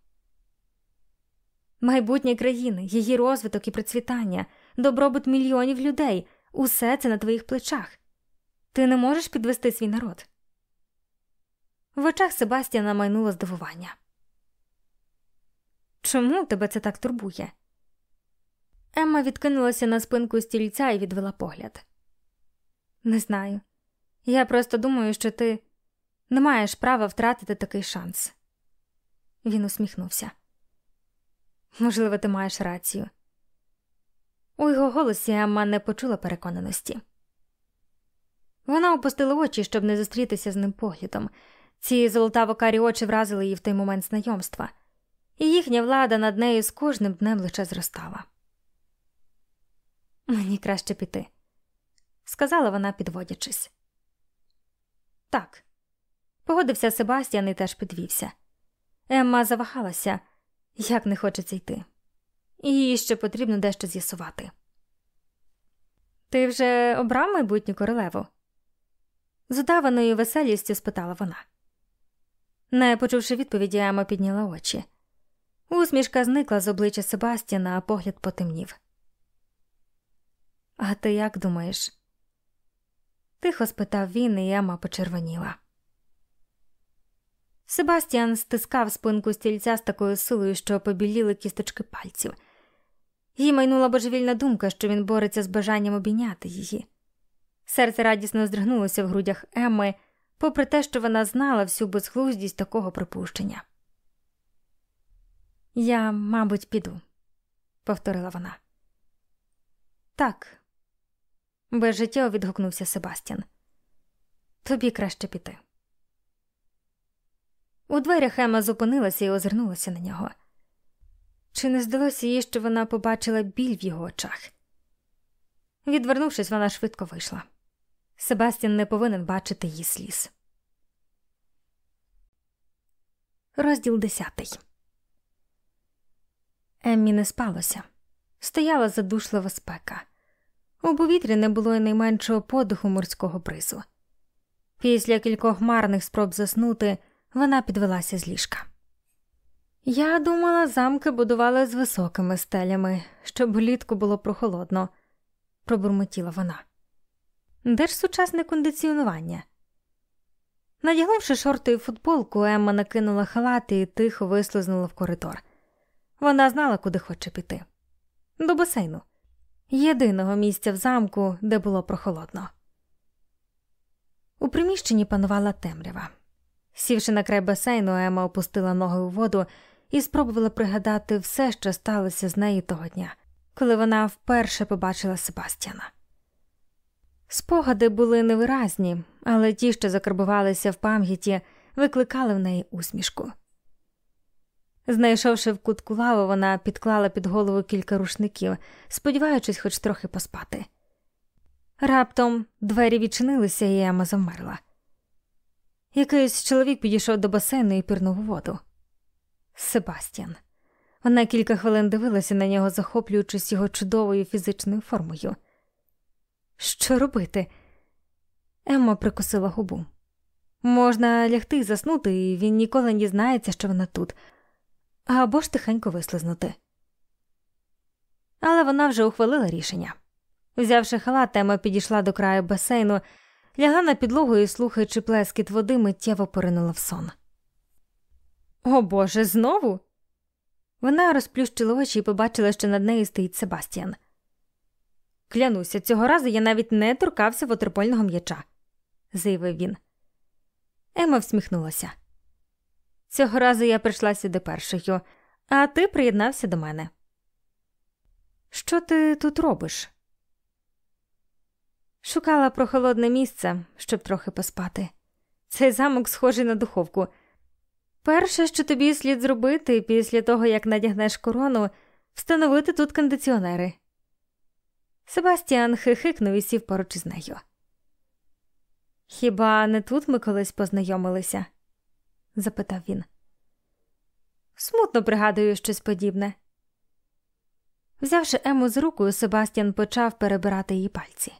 Майбутнє країни, її розвиток і процвітання, добробут мільйонів людей усе це на твоїх плечах. Ти не можеш підвести свій народ. В очах Себастіана майнуло здивування. Чому тебе це так турбує? Емма відкинулася на спинку стільця і відвела погляд. Не знаю. Я просто думаю, що ти не маєш права втратити такий шанс. Він усміхнувся. Можливо, ти маєш рацію. У його голосі Емма не почула переконаності. Вона опустила очі, щоб не зустрітися з ним поглядом. Ці золотаво карі очі вразили її в той момент знайомства, і їхня влада над нею з кожним днем лише зростала. Мені краще піти, сказала вона, підводячись. Так, погодився Себастьян і теж підвівся. Емма завагалася, як не хочеться йти, і їй ще потрібно дещо з'ясувати. Ти вже обрав майбутню королеву? з удаваною веселістю спитала вона. Не почувши відповіді, Ема підняла очі. Усмішка зникла з обличчя Себастіна, а погляд потемнів. А ти як думаєш? Тихо спитав він, і Ема почервоніла. Себастьян стискав спинку стільця з такою силою, що побіліли кісточки пальців. Їй майнула божевільна думка, що він бореться з бажанням обійняти її. Серце радісно здригнулося в грудях Емми, попри те, що вона знала всю безглуздість такого припущення. Я, мабуть, піду, повторила вона. Так, безжиттєво відгукнувся Себастьян. Тобі краще піти. У дверях Ема зупинилася і озирнулася на нього. Чи не здалося їй, що вона побачила біль в його очах? Відвернувшись, вона швидко вийшла. Себастьян не повинен бачити її сліз. Розділ десятий. Еммі не спалося. Стояла задушлива спека. У повітрі не було й найменшого подиху морського бризу. Після кількох марних спроб заснути вона підвелася з ліжка. Я думала, замки будували з високими стелями, щоб влітку було прохолодно, пробурмотіла вона. Де ж сучасне кондиціонування? Надягнувши шорти і футболку, Емма накинула халат і тихо вислизнула в коридор. Вона знала, куди хоче піти до басейну, єдиного місця в замку, де було прохолодно. У приміщенні панувала темрява. Сівши на край басейну, Ема опустила ноги у воду і спробувала пригадати все, що сталося з нею того дня, коли вона вперше побачила Себастьяна. Спогади були невиразні, але ті, що закарбувалися в пам'яті, викликали в неї усмішку. Знайшовши в кутку лаву, вона підклала під голову кілька рушників, сподіваючись хоч трохи поспати. Раптом двері відчинилися, і Ема завмерла. Якийсь чоловік підійшов до басейну і пірнув у воду. Себастьян. Вона кілька хвилин дивилася на нього, захоплюючись його чудовою фізичною формою. Що робити? Емма прикусила губу. Можна лягти і заснути, і він ніколи не дізнається, що вона тут, або ж тихенько вислизнути. Але вона вже ухвалила рішення. Взявши халат, Ема підійшла до краю басейну, лягла на підлогу і, слухаючи плескіт води, миттєво поринула в сон. О Боже, знову? Вона розплющила очі і побачила, що над нею стоїть Себастьян. Клянуся, цього разу я навіть не торкався вотерпольного м'яча, заявив він. Ема всміхнулася. Цього разу я прийшла сюди першою, а ти приєднався до мене. Що ти тут робиш? Шукала прохолодне місце, щоб трохи поспати. Цей замок схожий на духовку. Перше, що тобі слід зробити після того, як надягнеш корону, встановити тут кондиціонери. Себастьян хихикнув і сів поруч із нею. Хіба не тут ми колись познайомилися? запитав він. Смутно пригадую щось подібне. Взявши Ему з руку, Себастьян почав перебирати її пальці.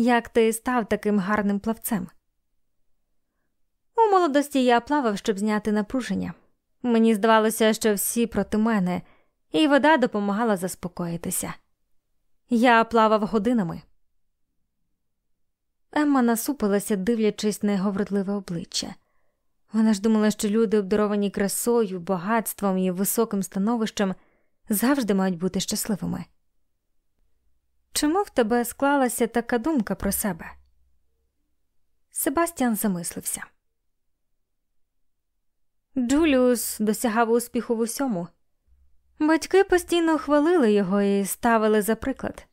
Як ти став таким гарним плавцем? У молодості я плавав, щоб зняти напруження. Мені здавалося, що всі проти мене, і вода допомагала заспокоїтися. Я плавав годинами. Емма насупилася, дивлячись на його вродливе обличчя. Вона ж думала, що люди, обдаровані красою, багатством і високим становищем, завжди мають бути щасливими. Чому в тебе склалася така думка про себе? Себастьян замислився. Джуліус досягав успіху в усьому. Батьки постійно хвалили його і ставили за приклад,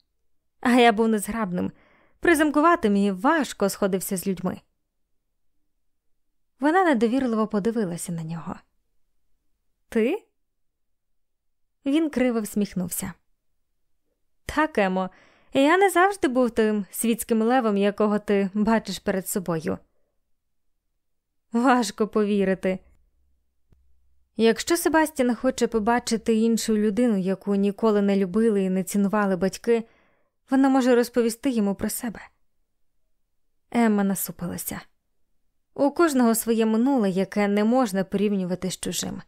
а я був незграбним, приземкуватим і важко сходився з людьми. Вона недовірливо подивилася на нього. Ти? Він криво всміхнувся. Так, Емо, я не завжди був тим світським левом, якого ти бачиш перед собою. Важко повірити. Якщо Себастьян хоче побачити іншу людину, яку ніколи не любили і не цінували батьки, вона може розповісти йому про себе. Емма насупилася. У кожного своє минуле, яке не можна порівнювати з чужим.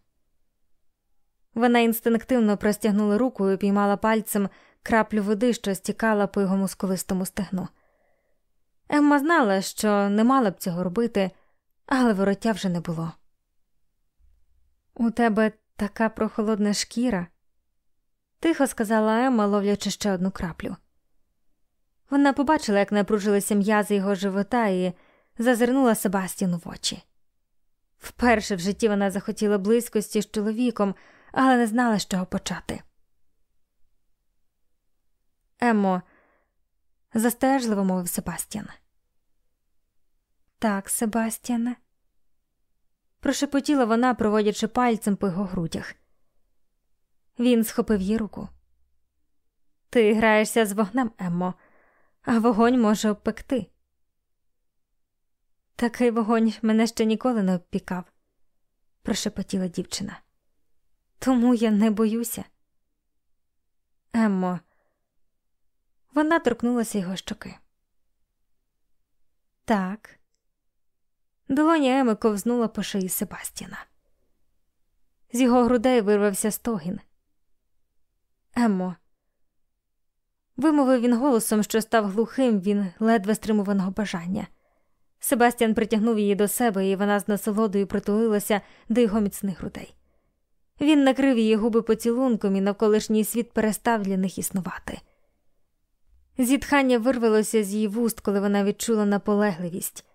Вона інстинктивно простягнула руку і піймала пальцем краплю води, що стікала по його мускулистому стегну. Емма знала, що не мала б цього робити, але вороття вже не було. У тебе така прохолодна шкіра, тихо сказала Емма, ловлячи ще одну краплю. Вона побачила, як напружилися м'язи його живота, і зазирнула Себастіну в очі. Вперше в житті вона захотіла близькості з чоловіком, але не знала, з чого почати. Емо, застежливо мовив Себастьян. Так, Себастьяне. прошепотіла вона, проводячи пальцем по його грудях. Він схопив її руку. Ти граєшся з вогнем, Еммо, а вогонь може обпекти. Такий вогонь мене ще ніколи не обпікав, прошепотіла дівчина. Тому я не боюся. Еммо, вона торкнулася його щоки. Так. Долоня Еми ковзнула по шиї Себастіна. З його грудей вирвався стогін. Еммо, вимовив він голосом, що став глухим він ледве стримуваного бажання. Себастьян притягнув її до себе, і вона з насолодою притулилася до його міцних грудей. Він накрив її губи поцілунком, і навколишній світ перестав для них існувати. Зітхання вирвалося з її вуст, коли вона відчула наполегливість.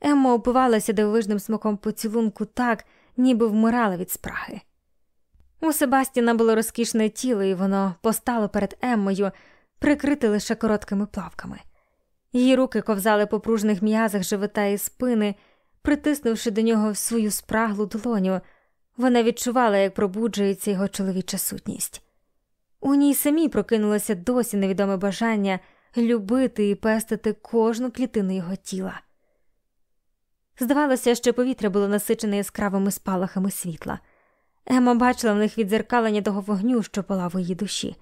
Емма опивалася дивовижним смаком поцілунку так, ніби вмирала від спраги. У Себастіна було розкішне тіло, і воно постало перед Еммою, прикрите лише короткими плавками. Її руки ковзали по пружних м'язах живота і спини, притиснувши до нього свою спраглу долоню, вона відчувала, як пробуджується його чоловіча сутність. У ній самій прокинулося досі невідоме бажання любити і пестити кожну клітину його тіла. Здавалося, що повітря було насичене яскравими спалахами світла. Ема бачила в них відзеркалення того вогню, що палав у її душі.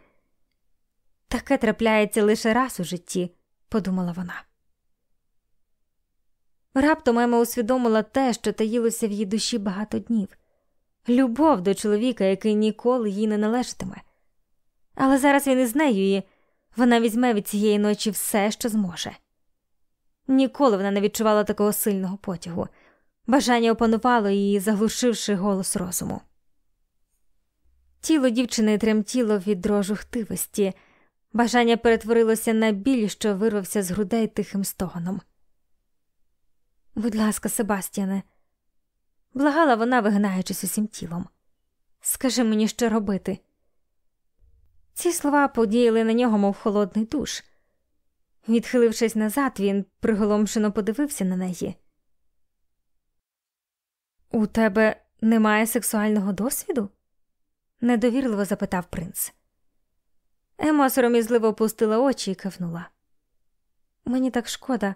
Таке трапляється лише раз у житті, подумала вона. Раптом Ема усвідомила те, що таїлося в її душі багато днів любов до чоловіка, який ніколи їй не належатиме. Але зараз він із нею і вона візьме від цієї ночі все, що зможе. Ніколи вона не відчувала такого сильного потягу. Бажання опанувало її, заглушивши голос розуму. Тіло дівчини тремтіло від дрожу хтивості, бажання перетворилося на біль, що вирвався з грудей тихим стогоном. Будь ласка, Себастьяне, благала вона, вигинаючись усім тілом. Скажи мені, що робити. Ці слова подіяли на нього, мов холодний душ. Відхилившись назад, він приголомшено подивився на неї. У тебе немає сексуального досвіду? недовірливо запитав принц. Ема сором'язливо опустила очі і кивнула. Мені так шкода.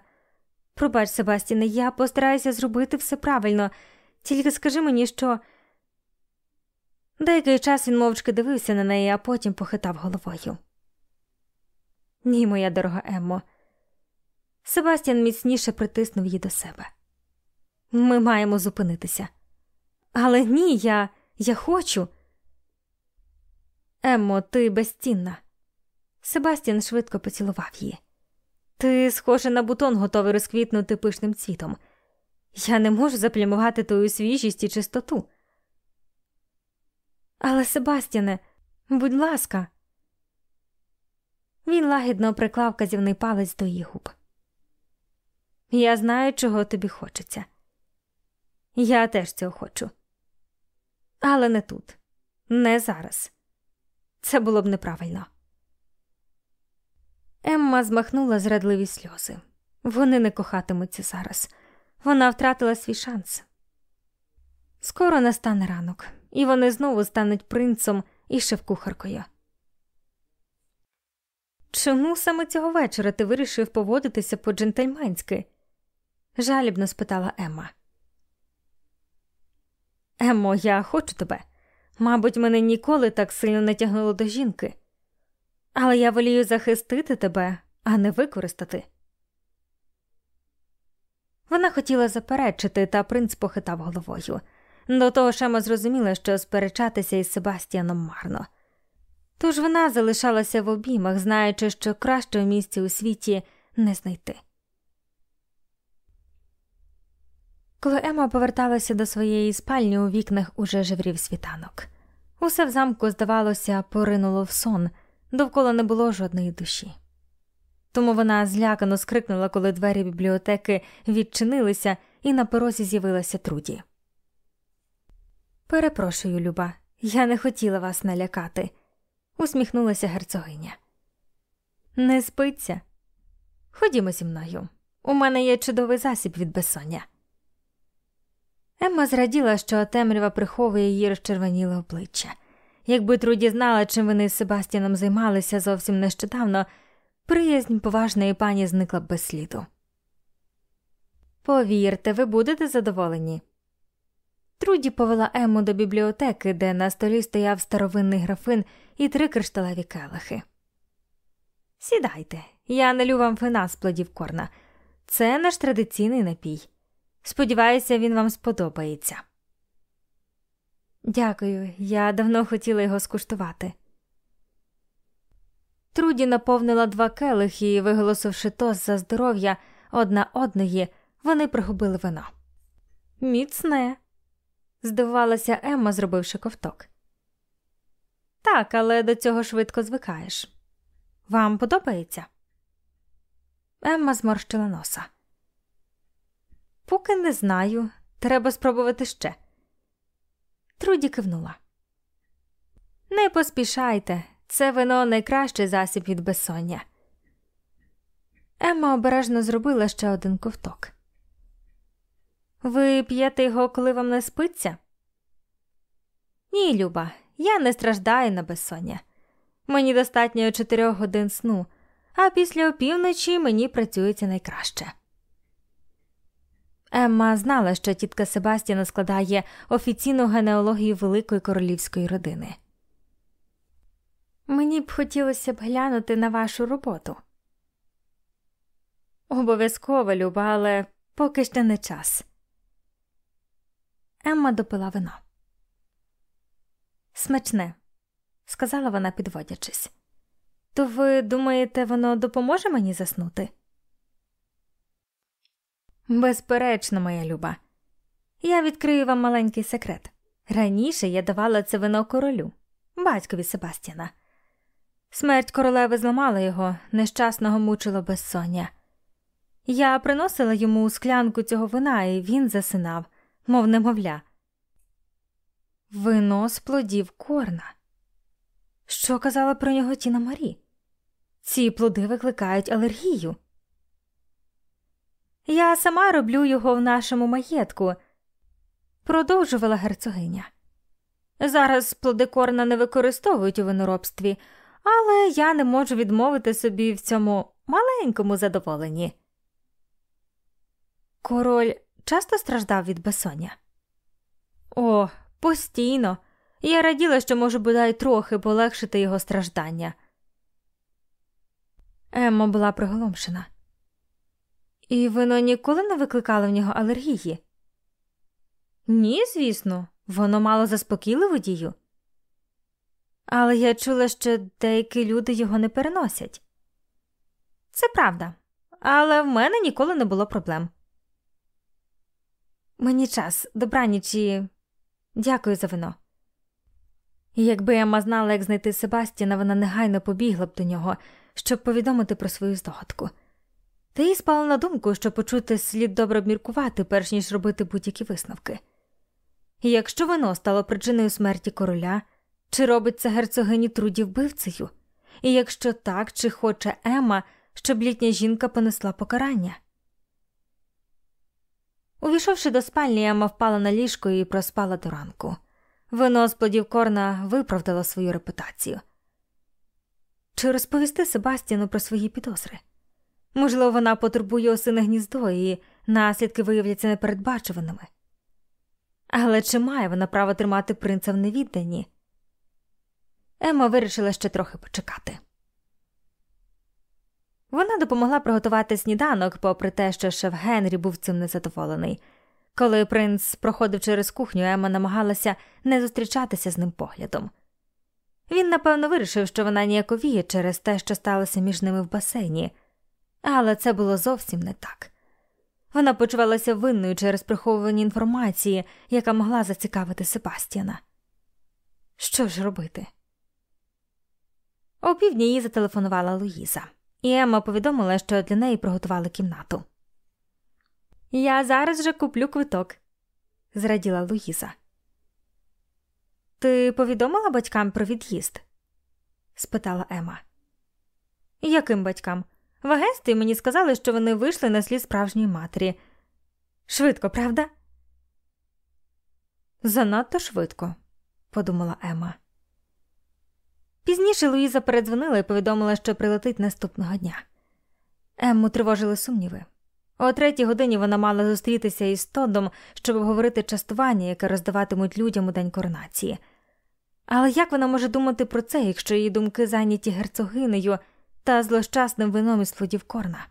Пробач, Себастіне, я постараюся зробити все правильно, тільки скажи мені, що. Деякий час він мовчки дивився на неї, а потім похитав головою. Ні, моя дорога Еммо. Себастьян міцніше притиснув її до себе. Ми маємо зупинитися. Але ні, я я хочу. Еммо, ти безцінна. Себастьян швидко поцілував її. Ти схожа на бутон, готовий розквітнути пишним цвітом. Я не можу заплямувати твою свіжість і чистоту. Але, Себастьяне, будь ласка, він лагідно приклав казівний палець до її губ. Я знаю, чого тобі хочеться. Я теж цього хочу. Але не тут, не зараз. Це було б неправильно. Емма змахнула зрадливі сльози. Вони не кохатимуться зараз. Вона втратила свій шанс. Скоро настане ранок, і вони знову стануть принцом і шеф-кухаркою. Чому саме цього вечора ти вирішив поводитися по джентльменськи? жалібно спитала Емма. Еммо, я хочу тебе. Мабуть, мене ніколи так сильно не тягнуло до жінки, але я волію захистити тебе, а не використати. Вона хотіла заперечити, та принц похитав головою. До того Шема зрозуміла, що сперечатися із Себастіаном марно. Тож вона залишалася в обіймах, знаючи, що кращого місця у світі не знайти. Коли Ема поверталася до своєї спальні, у вікнах уже жеврів світанок. Усе в замку, здавалося, поринуло в сон, довкола не було жодної душі. Тому вона злякано скрикнула, коли двері бібліотеки відчинилися, і на порозі з'явилася Труді. Перепрошую, Люба, я не хотіла вас налякати, усміхнулася герцогиня. Не спиться. Ходімо зі мною. У мене є чудовий засіб від безсоння. Емма зраділа, що темрява приховує її розчервоніле обличчя. Якби Труді знала, чим вони з Себастіном займалися зовсім нещодавно, приязнь поважної пані зникла б без сліду. Повірте, ви будете задоволені. Труді повела Ему до бібліотеки, де на столі стояв старовинний графин і три кришталеві келихи. Сідайте, я налю вам вина з плодів корна. Це наш традиційний напій. Сподіваюся, він вам сподобається. Дякую, я давно хотіла його скуштувати. Труді наповнила два келихи і, виголосивши тост за здоров'я одна одної, вони пригубили вино. Міцне, здивувалася Емма, зробивши ковток. Так, але до цього швидко звикаєш. Вам подобається? Емма зморщила носа. Поки не знаю, треба спробувати ще. Труді кивнула. Не поспішайте, це вино найкращий засіб від безсоння. Емма обережно зробила ще один ковток. Ви п'єте його, коли вам не спиться? Ні, Люба, я не страждаю на безсоння. Мені достатньо чотирьох годин сну, а після опівночі мені працюється найкраще. Емма знала, що тітка Себастіна складає офіційну генеалогію великої королівської родини. Мені б хотілося б глянути на вашу роботу. Обов'язково, Люба, але поки ще не час. Емма допила вино. Смачне, сказала вона, підводячись. То ви думаєте, воно допоможе мені заснути? Безперечно, моя люба. Я відкрию вам маленький секрет. Раніше я давала це вино королю, батькові Себастьяна. Смерть королеви зламала його, нещасного мучило безсоння. Я приносила йому склянку цього вина, і він засинав, мов немовля. Вино з плодів корна. Що казала про нього Тіна Марі? Ці плоди викликають алергію. Я сама роблю його в нашому маєтку, продовжувала герцогиня. Зараз плоди корна не використовують у виноробстві, але я не можу відмовити собі в цьому маленькому задоволенні. Король часто страждав від безсоння? О, постійно. Я раділа, що можу бодай трохи полегшити його страждання. Емма була приголомшена. І воно ніколи не викликало в нього алергії? Ні, звісно, воно мало заспокійливу дію. Але я чула, що деякі люди його не переносять. Це правда, але в мене ніколи не було проблем. Мені час, добраніч і дякую за вино. Якби Емма знала, як знайти Себастіна, вона негайно побігла б до нього, щоб повідомити про свою здогадку. Та їй спало на думку, що почути слід добре обміркувати, перш ніж робити будь-які висновки. І якщо вино стало причиною смерті короля, чи робить це герцогині труді вбивцею? І якщо так, чи хоче Ема, щоб літня жінка понесла покарання? Увійшовши до спальні, Ема впала на ліжко і проспала до ранку. Вино з плодів корна виправдало свою репутацію. Чи розповісти Себастіну про свої підозри? Можливо, вона потурбує осине гніздо і наслідки виявляться непередбачуваними. Але чи має вона право тримати принца в невідданні? Емма вирішила ще трохи почекати. Вона допомогла приготувати сніданок, попри те, що шеф Генрі був цим незадоволений. Коли принц проходив через кухню, Емма намагалася не зустрічатися з ним поглядом. Він, напевно, вирішив, що вона ніяковіє через те, що сталося між ними в басейні, але це було зовсім не так. Вона почувалася винною через приховування інформації, яка могла зацікавити Себастьяна. Що ж робити? О півдні їй зателефонувала Луїза, і Емма повідомила, що для неї приготували кімнату. Я зараз же куплю квиток, зраділа Луїза. Ти повідомила батькам про від'їзд? спитала Ема. Яким батькам? В агентстві мені сказали, що вони вийшли на слід справжньої матері. Швидко, правда? Занадто швидко, подумала Ема. Пізніше Луїза передзвонила і повідомила, що прилетить наступного дня. Емму тривожили сумніви. О третій годині вона мала зустрітися із Тодом, щоб обговорити частування, яке роздаватимуть людям у день коронації. Але як вона може думати про це, якщо її думки зайняті герцогинею та злощасним вином із плодів корна?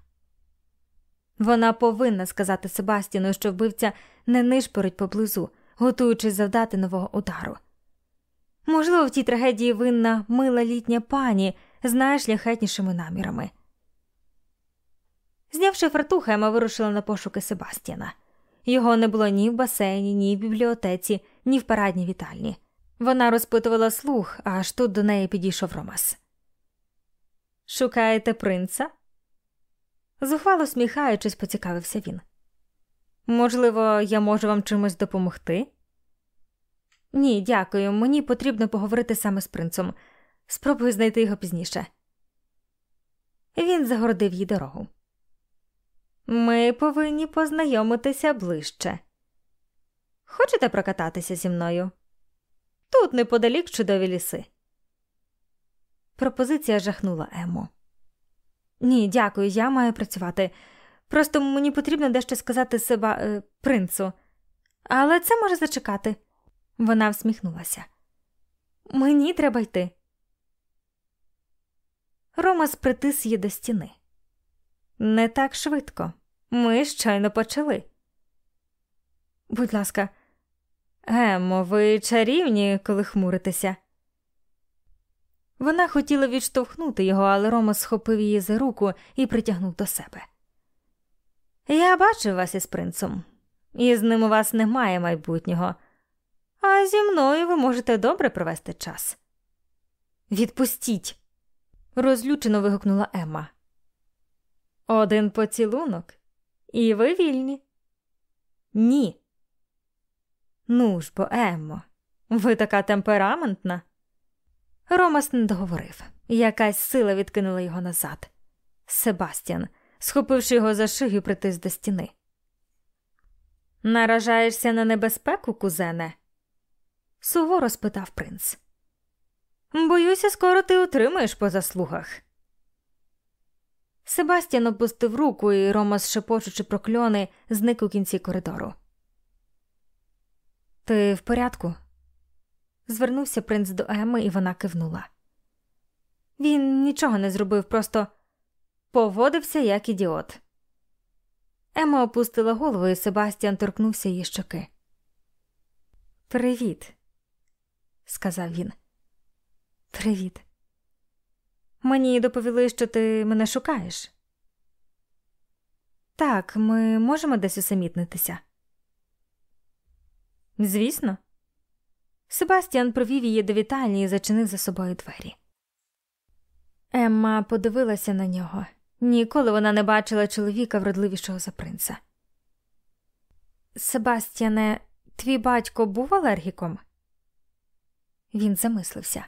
Вона повинна сказати Себастіну, що вбивця не нишпорить поблизу, готуючись завдати нового удару. Можливо, в тій трагедії винна мила літня пані з найшляхетнішими намірами. Знявши фартух, Ема вирушила на пошуки Себастіна. Його не було ні в басейні, ні в бібліотеці, ні в парадній вітальні. Вона розпитувала слух, аж тут до неї підійшов Ромас. Шукаєте принца? Зухвало сміхаючись, поцікавився він. Можливо, я можу вам чимось допомогти? Ні, дякую. Мені потрібно поговорити саме з принцем. Спробую знайти його пізніше. Він загородив їй дорогу. Ми повинні познайомитися ближче. Хочете прокататися зі мною? Тут неподалік чудові ліси. Пропозиція жахнула Ему. Ні, дякую, я маю працювати. Просто мені потрібно дещо сказати себе е, принцу. Але це може зачекати. Вона всміхнулася. Мені треба йти. Ромас притис її до стіни. Не так швидко. Ми щойно почали. Будь ласка, Емо, ви чарівні, коли хмуритеся. Вона хотіла відштовхнути його, але Рома схопив її за руку і притягнув до себе. Я бачив вас із принцем, і з ним у вас немає майбутнього, а зі мною ви можете добре провести час. Відпустіть, розлючено вигукнула Емма. Один поцілунок, і ви вільні? Ні. Ну ж бо, Еммо, ви така темпераментна. Ромас не договорив. Якась сила відкинула його назад. Себастьян, схопивши його за шию, притис до стіни. Наражаєшся на небезпеку, кузене? Суворо спитав принц. Боюся, скоро ти отримаєш по заслугах. Себастьян опустив руку, і Ромас, шепочучи прокльони, зник у кінці коридору. Ти в порядку? Звернувся принц до Еми, і вона кивнула. Він нічого не зробив, просто поводився як ідіот. Ема опустила голову, і Себастьян торкнувся її щоки. Привіт, сказав він. Привіт. Мені доповіли, що ти мене шукаєш. Так, ми можемо десь усамітнитися. Звісно. Себастьян провів її до вітальні і зачинив за собою двері. Емма подивилася на нього. Ніколи вона не бачила чоловіка вродливішого за принца. Себастьяне, твій батько був алергіком? Він замислився.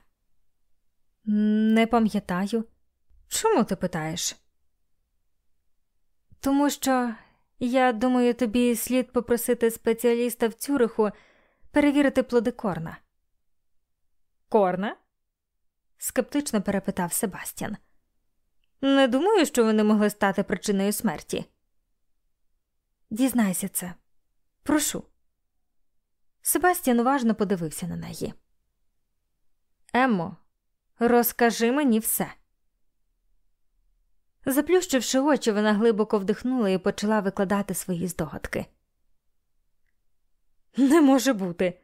Не пам'ятаю. Чому ти питаєш? Тому що я думаю, тобі слід попросити спеціаліста в Цюриху перевірити плоди корна. Корна? скептично перепитав Себастьян. Не думаю, що вони могли стати причиною смерті. Дізнайся це. Прошу. Себастьян уважно подивився на неї. Еммо, розкажи мені все. Заплющивши очі, вона глибоко вдихнула і почала викладати свої здогадки. Не може бути.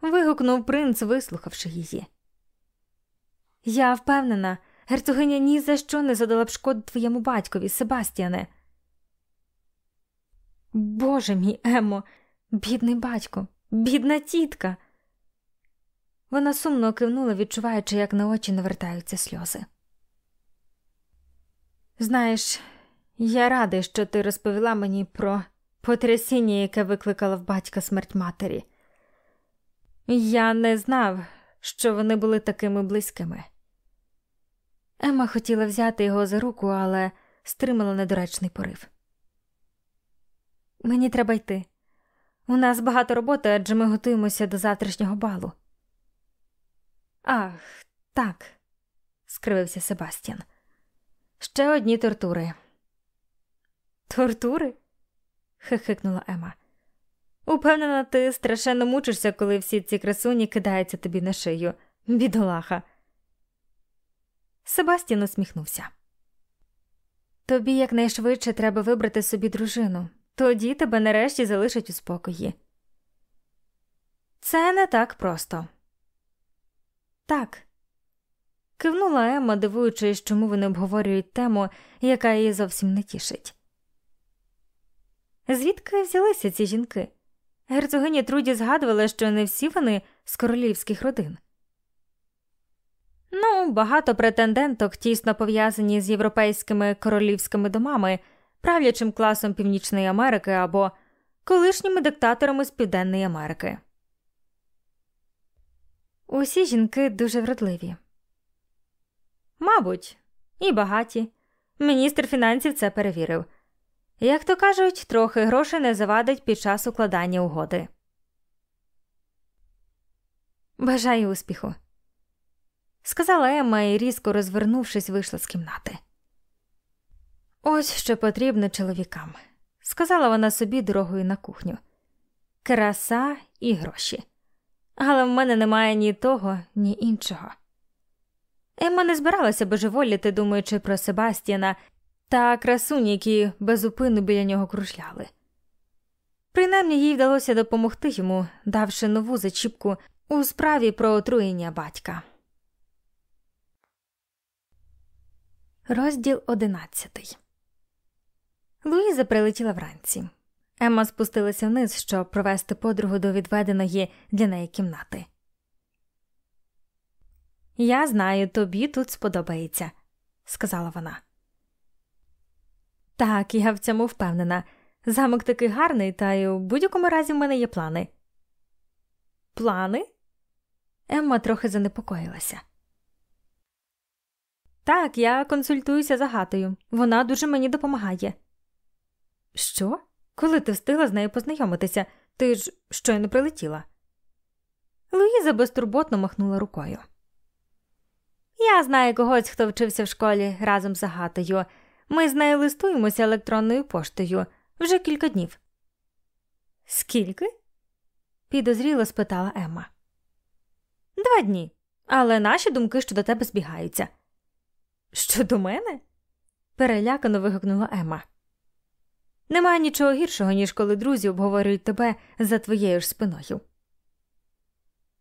вигукнув принц, вислухавши її. Я впевнена, герцогиня ні за що не задала б шкоди твоєму батькові, Себастіане. Боже мій Емо, бідний батько, бідна тітка. Вона сумно кивнула, відчуваючи, як на очі навертаються сльози. Знаєш, я радий, що ти розповіла мені про потрясіння, яке викликала в батька смерть матері. Я не знав, що вони були такими близькими. Ема хотіла взяти його за руку, але стримала недоречний порив. Мені треба йти. У нас багато роботи, адже ми готуємося до завтрашнього балу. Ах, так, скривився Себастьян. Ще одні тортури. Тортури? хихикнула Ема. Упевнена, ти страшенно мучишся, коли всі ці красуні кидаються тобі на шию, бідолаха. Себастьян усміхнувся. Тобі якнайшвидше треба вибрати собі дружину, тоді тебе нарешті залишать у спокої. Це не так просто. Так. Кивнула Емма, дивуючись, чому вони обговорюють тему, яка її зовсім не тішить. Звідки взялися ці жінки? Герцогиня Труді згадувала, що не всі вони з королівських родин. Ну, багато претенденток тісно пов'язані з європейськими королівськими домами, правлячим класом Північної Америки або колишніми диктаторами з Південної Америки. Усі жінки дуже вродливі. Мабуть, і багаті. Міністр фінансів це перевірив. Як то кажуть, трохи грошей не завадить під час укладання угоди. Бажаю успіху, сказала Емма і різко розвернувшись, вийшла з кімнати. Ось що потрібно чоловікам, сказала вона собі дорогою на кухню. Краса і гроші. Але в мене немає ні того, ні іншого. Емма не збиралася божеволіти, думаючи про Себастьяна та красунь, які безупину біля нього кружляли. Принаймні їй вдалося допомогти йому, давши нову зачіпку у справі про отруєння батька. Розділ одинадцятий Луїза прилетіла вранці. Емма спустилася вниз, щоб провести подругу до відведеної для неї кімнати. Я знаю, тобі тут сподобається, сказала вона. Так, я в цьому впевнена. Замок такий гарний, та й у будь-якому разі в мене є плани. Плани? Емма трохи занепокоїлася. Так, я консультуюся з Агатою. Вона дуже мені допомагає. Що? Коли ти встигла з нею познайомитися, ти ж щойно прилетіла? Луїза безтурботно махнула рукою. Я знаю когось, хто вчився в школі разом з Агатою. Ми з нею листуємося електронною поштою вже кілька днів. Скільки? підозріло спитала Емма. Два дні, але наші думки щодо тебе збігаються. Щодо мене? перелякано вигукнула Емма. Немає нічого гіршого, ніж коли друзі обговорюють тебе за твоєю ж спиною.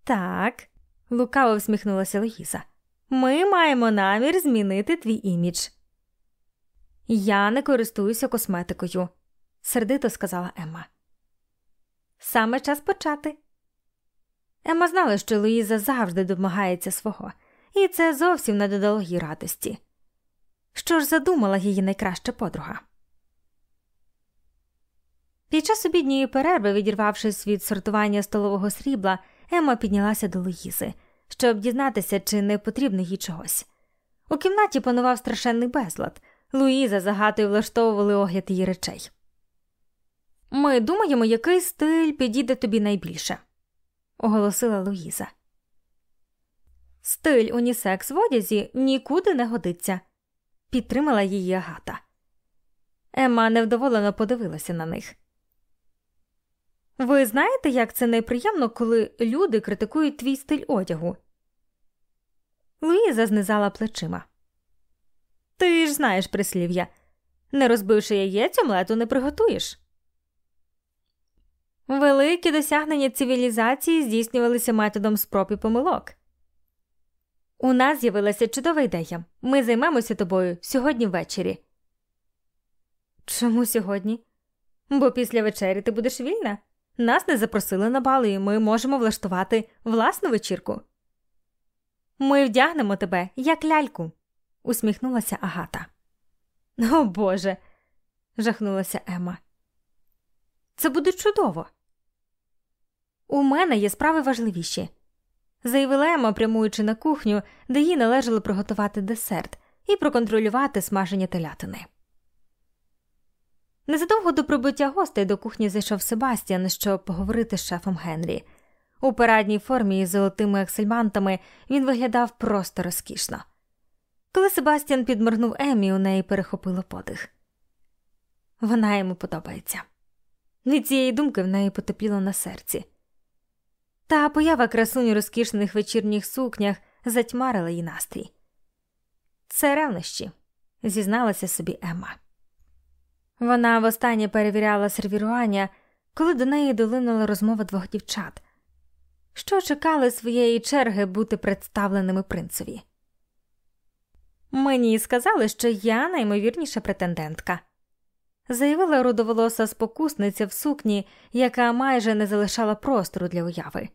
Так, лукаво всміхнулася Луїза. Ми маємо намір змінити твій імідж. Я не користуюся косметикою, сердито сказала Емма. Саме час почати. Емма знала, що Луїза завжди домагається свого, і це зовсім не додало їй радості. Що ж задумала її найкраща подруга? Під час обідньої перерви, відірвавшись від сортування столового срібла, Емма піднялася до Луїзи, щоб дізнатися, чи не потрібно їй чогось. У кімнаті панував страшенний безлад. Луїза загатою влаштовували огляд її речей. Ми думаємо, який стиль підійде тобі найбільше, оголосила Луїза. Стиль унісекс в одязі нікуди не годиться, підтримала її Агата. Емма невдоволено подивилася на них. Ви знаєте, як це неприємно, коли люди критикують твій стиль одягу? Луїза знизала плечима. Ти ж знаєш прислів'я не розбивши яєць, омлету не приготуєш. Великі досягнення цивілізації здійснювалися методом спроб і помилок. У нас з'явилася чудова ідея. Ми займемося тобою сьогодні ввечері. Чому сьогодні? Бо після вечері ти будеш вільна. Нас не запросили на бали, і ми можемо влаштувати власну вечірку. Ми вдягнемо тебе, як ляльку, усміхнулася Агата. О Боже. жахнулася Ема. Це буде чудово. У мене є справи важливіші, заявила Ема, прямуючи на кухню, де їй належало приготувати десерт і проконтролювати смаження телятини. Незадовго до прибуття гостей до кухні зайшов Себастьян, щоб поговорити з шефом Генрі. У парадній формі із золотими аксельмантами він виглядав просто розкішно. Коли Себастьян підморгнув Емі, у неї перехопило подих. Вона йому подобається. Від цієї думки в неї потепліло на серці. Та поява красунь у розкішних вечірніх сукнях затьмарила її настрій. Це ревнощі, зізналася собі Емма. Вона востаннє перевіряла сервірування, коли до неї долинула розмова двох дівчат, що чекали своєї черги бути представленими принцеві. Мені сказали, що я наймовірніша претендентка, заявила рудоволоса спокусниця в сукні, яка майже не залишала простору для уяви.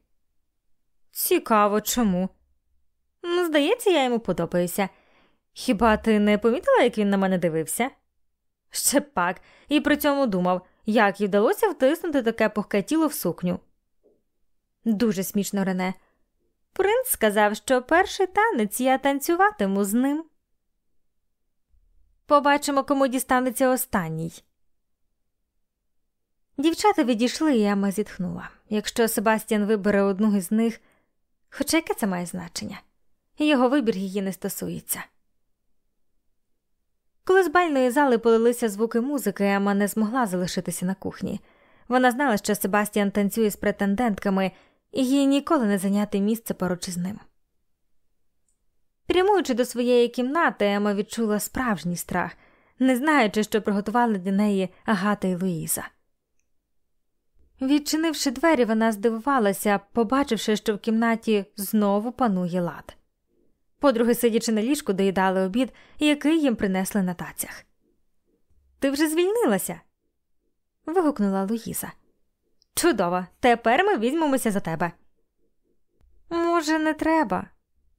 Цікаво, чому? Здається, я йому подобаюся. Хіба ти не помітила, як він на мене дивився? Ще пак, і при цьому думав, як їй вдалося втиснути таке пухке тіло в сукню. Дуже смішно Рене. Принц сказав, що перший танець я танцюватиму з ним. Побачимо, кому дістанеться останній. Дівчата відійшли, і Ема зітхнула. Якщо Себастьян вибере одну із них, хоча яке це має значення, його вибір її не стосується. Коли з бальної зали полилися звуки музики, Ема не змогла залишитися на кухні. Вона знала, що Себастьян танцює з претендентками, і їй ніколи не зайняти місце поруч із ним. Прямуючи до своєї кімнати, Ема відчула справжній страх, не знаючи, що приготували для неї Агата і Луїза. Відчинивши двері, вона здивувалася, побачивши, що в кімнаті знову панує лад. Подруги, сидячи на ліжку, доїдали обід, який їм принесли на тацях. Ти вже звільнилася? вигукнула Луїза. Чудово, тепер ми візьмемося за тебе. Може, не треба,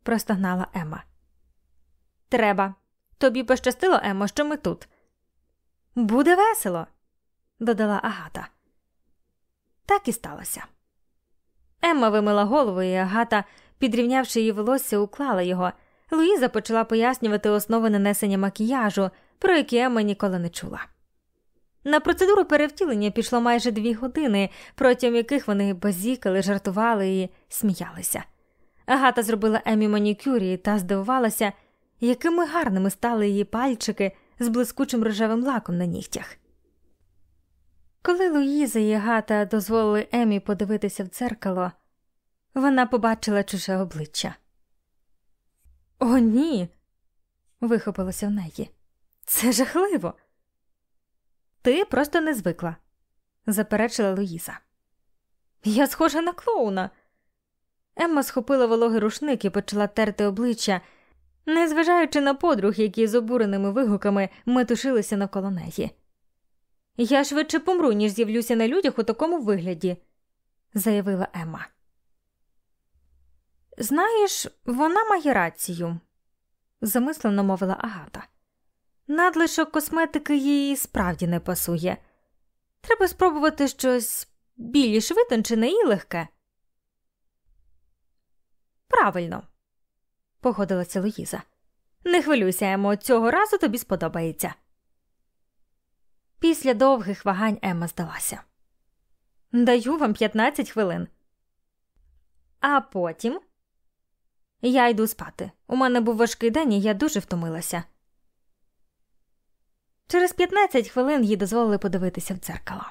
простогнала Емма. Треба. Тобі пощастило, Еммо, що ми тут. Буде весело, додала Агата. Так і сталося. Емма вимила голову, і Агата, підрівнявши її волосся, уклала його. Луїза почала пояснювати основи нанесення макіяжу, про які Емма ніколи не чула. На процедуру перевтілення пішло майже дві години, протягом яких вони базікали, жартували і сміялися. Агата зробила Емі манікюрі та здивувалася, якими гарними стали її пальчики з блискучим рожевим лаком на нігтях. Коли Луїза і Агата дозволили Емі подивитися в дзеркало, вона побачила чуже обличчя. О, ні. вихопилося в неї. Це жахливо. Ти просто не звикла, заперечила Луїза. Я схожа на клоуна. Емма схопила вологий рушник і почала терти обличчя, незважаючи на подруг, які з обуреними вигуками метушилися навколо неї. Я швидше помру, ніж з'явлюся на людях у такому вигляді, заявила Емма. Знаєш, вона має рацію, замислено мовила Агата. Надлишок косметики їй справді не пасує. Треба спробувати щось більш витончене і легке. Правильно, погодилася Луїза. Не хвилюйся, Емо, цього разу тобі сподобається. Після довгих вагань Емма здалася. Даю вам 15 хвилин. А потім я йду спати. У мене був важкий день, і я дуже втомилася. Через 15 хвилин їй дозволили подивитися в дзеркало.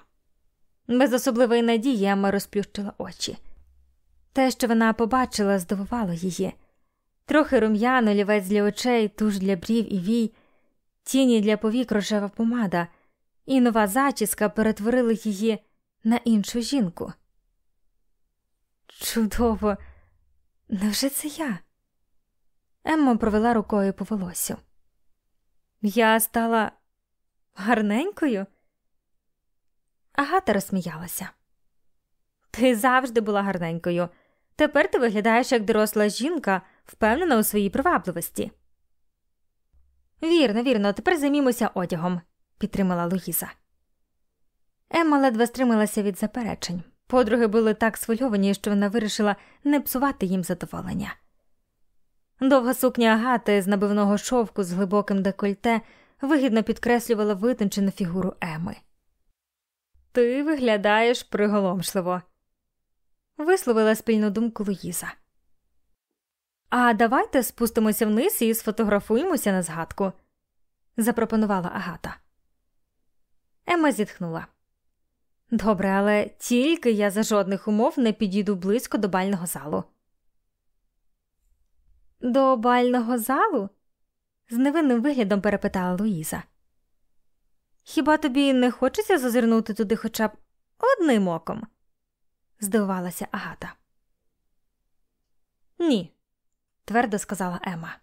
Без особливої надії Емма розплющила очі. Те, що вона побачила, здивувало її. Трохи рум'яно, олівець для очей, туш для брів і вій, тіні для повік рожева помада, і нова зачіска перетворили її на іншу жінку. Чудово, невже це я? Емма провела рукою по волосю. Я стала гарненькою. Агата розсміялася. Ти завжди була гарненькою. Тепер ти виглядаєш як доросла жінка, впевнена у своїй привабливості. Вірно, вірно, тепер займімося одягом, підтримала Луїза. Емма ледве стрималася від заперечень. Подруги були так схвильовані, що вона вирішила не псувати їм задоволення. Довга сукня агати з набивного шовку з глибоким декольте вигідно підкреслювала витончену фігуру Еми. Ти виглядаєш приголомшливо, висловила спільну думку Луїза. А давайте спустимося вниз і сфотографуємося на згадку, запропонувала Агата. Ема зітхнула. Добре, але тільки я за жодних умов не підійду близько до бального залу. До бального залу? з невинним виглядом перепитала Луїза. Хіба тобі не хочеться зазирнути туди хоча б одним оком? здивувалася Агата. Ні, твердо сказала Ема.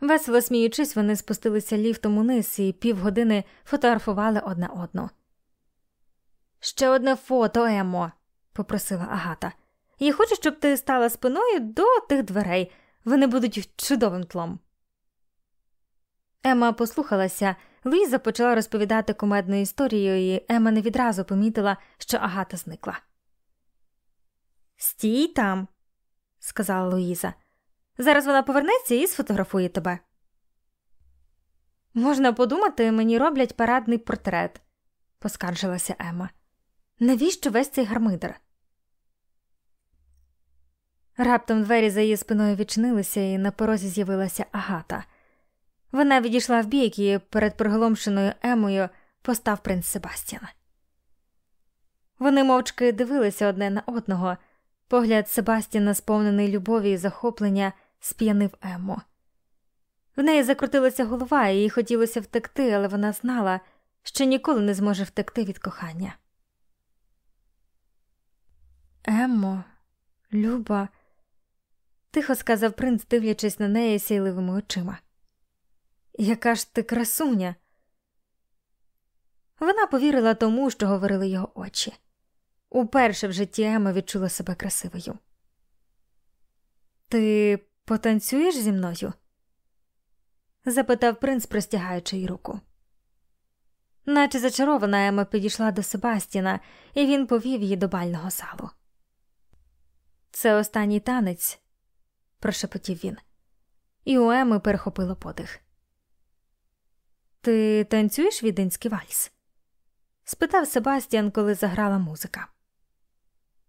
Весело сміючись, вони спустилися ліфтом униз і півгодини фотографували одне одну. Ще одне фото, Емо, попросила Агата. Я хочу, щоб ти стала спиною до тих дверей. Вони будуть чудовим тлом. Ема послухалася, Луїза почала розповідати кумедну історію, і Ема не відразу помітила, що Агата зникла. Стій там, сказала Луїза. Зараз вона повернеться і сфотографує тебе. Можна подумати, мені роблять парадний портрет, поскаржилася Ема. Навіщо весь цей гармидер? Раптом двері за її спиною відчинилися, і на порозі з'явилася Агата. Вона відійшла в бік і перед приголомшеною Емою постав принц Себастьян. Вони мовчки дивилися одне на одного. Погляд Себастьяна, сповнений любові і захоплення, сп'янив Ему. В неї закрутилася голова, і їй хотілося втекти, але вона знала, що ніколи не зможе втекти від кохання. Еммо, Люба, тихо сказав принц, дивлячись на неї сійливими очима. Яка ж ти красуня? Вона повірила тому, що говорили його очі. Уперше в житті Ема відчула себе красивою. Ти потанцюєш зі мною? запитав принц, простягаючи їй руку. Наче зачарована Ема підійшла до Себастіна, і він повів її до бального залу. Це останній танець, прошепотів він, і у Еми перехопило подих. Ти танцюєш віденський вальс? спитав Себастьян, коли заграла музика.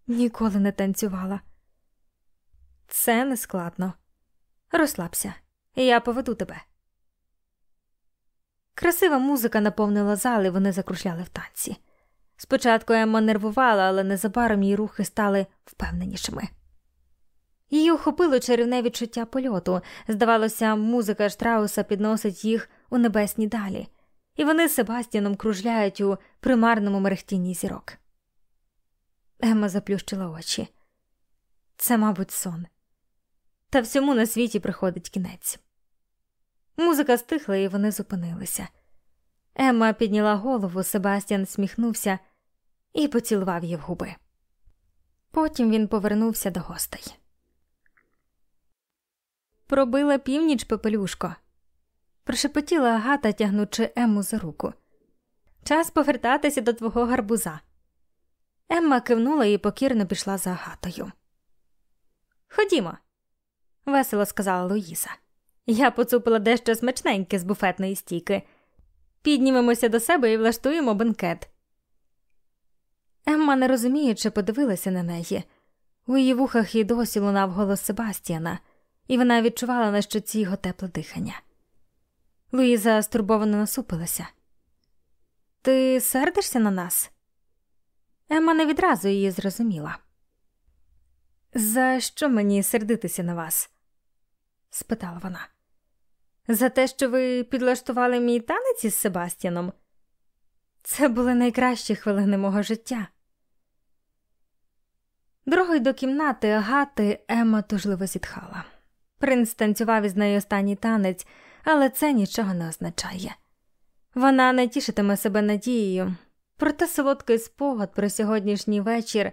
Ніколи не танцювала. Це не складно. Розслабся, я поведу тебе. Красива музика наповнила зал, і вони закружляли в танці. Спочатку Емма нервувала, але незабаром її рухи стали впевненішими. Її охопило чарівне відчуття польоту. Здавалося, музика Штрауса підносить їх у небесні далі, і вони з Себастіном кружляють у примарному мерехтінні зірок. Емма заплющила очі. Це, мабуть, сон. Та всьому на світі приходить кінець. Музика стихла, і вони зупинилися. Емма підняла голову, Себастьян сміхнувся і поцілував її в губи. Потім він повернувся до гостей. Пробила північ пепелюшко, прошепотіла Агата, тягнучи Ему за руку. Час повертатися до твого гарбуза. Емма кивнула і покірно пішла за Агатою. Ходімо, весело сказала Луїса. Я поцупила дещо смачненьке з буфетної стійки. Піднімемося до себе і влаштуємо бенкет. Емма, нерозуміючи, подивилася на неї. У її вухах і досі лунав голос Себастьяна, і вона відчувала на щоці його тепле дихання. Луїза стурбовано насупилася. Ти сердишся на нас? Емма не відразу її зрозуміла. За що мені сердитися на вас? спитала вона. За те, що ви підлаштували мій танець із Себастьяном? Це були найкращі хвилини мого життя. Дорогою до кімнати Агати Емма тужливо зітхала. Принц танцював із нею останній танець, але це нічого не означає. Вона не тішитиме себе надією, проте солодкий спогад про сьогоднішній вечір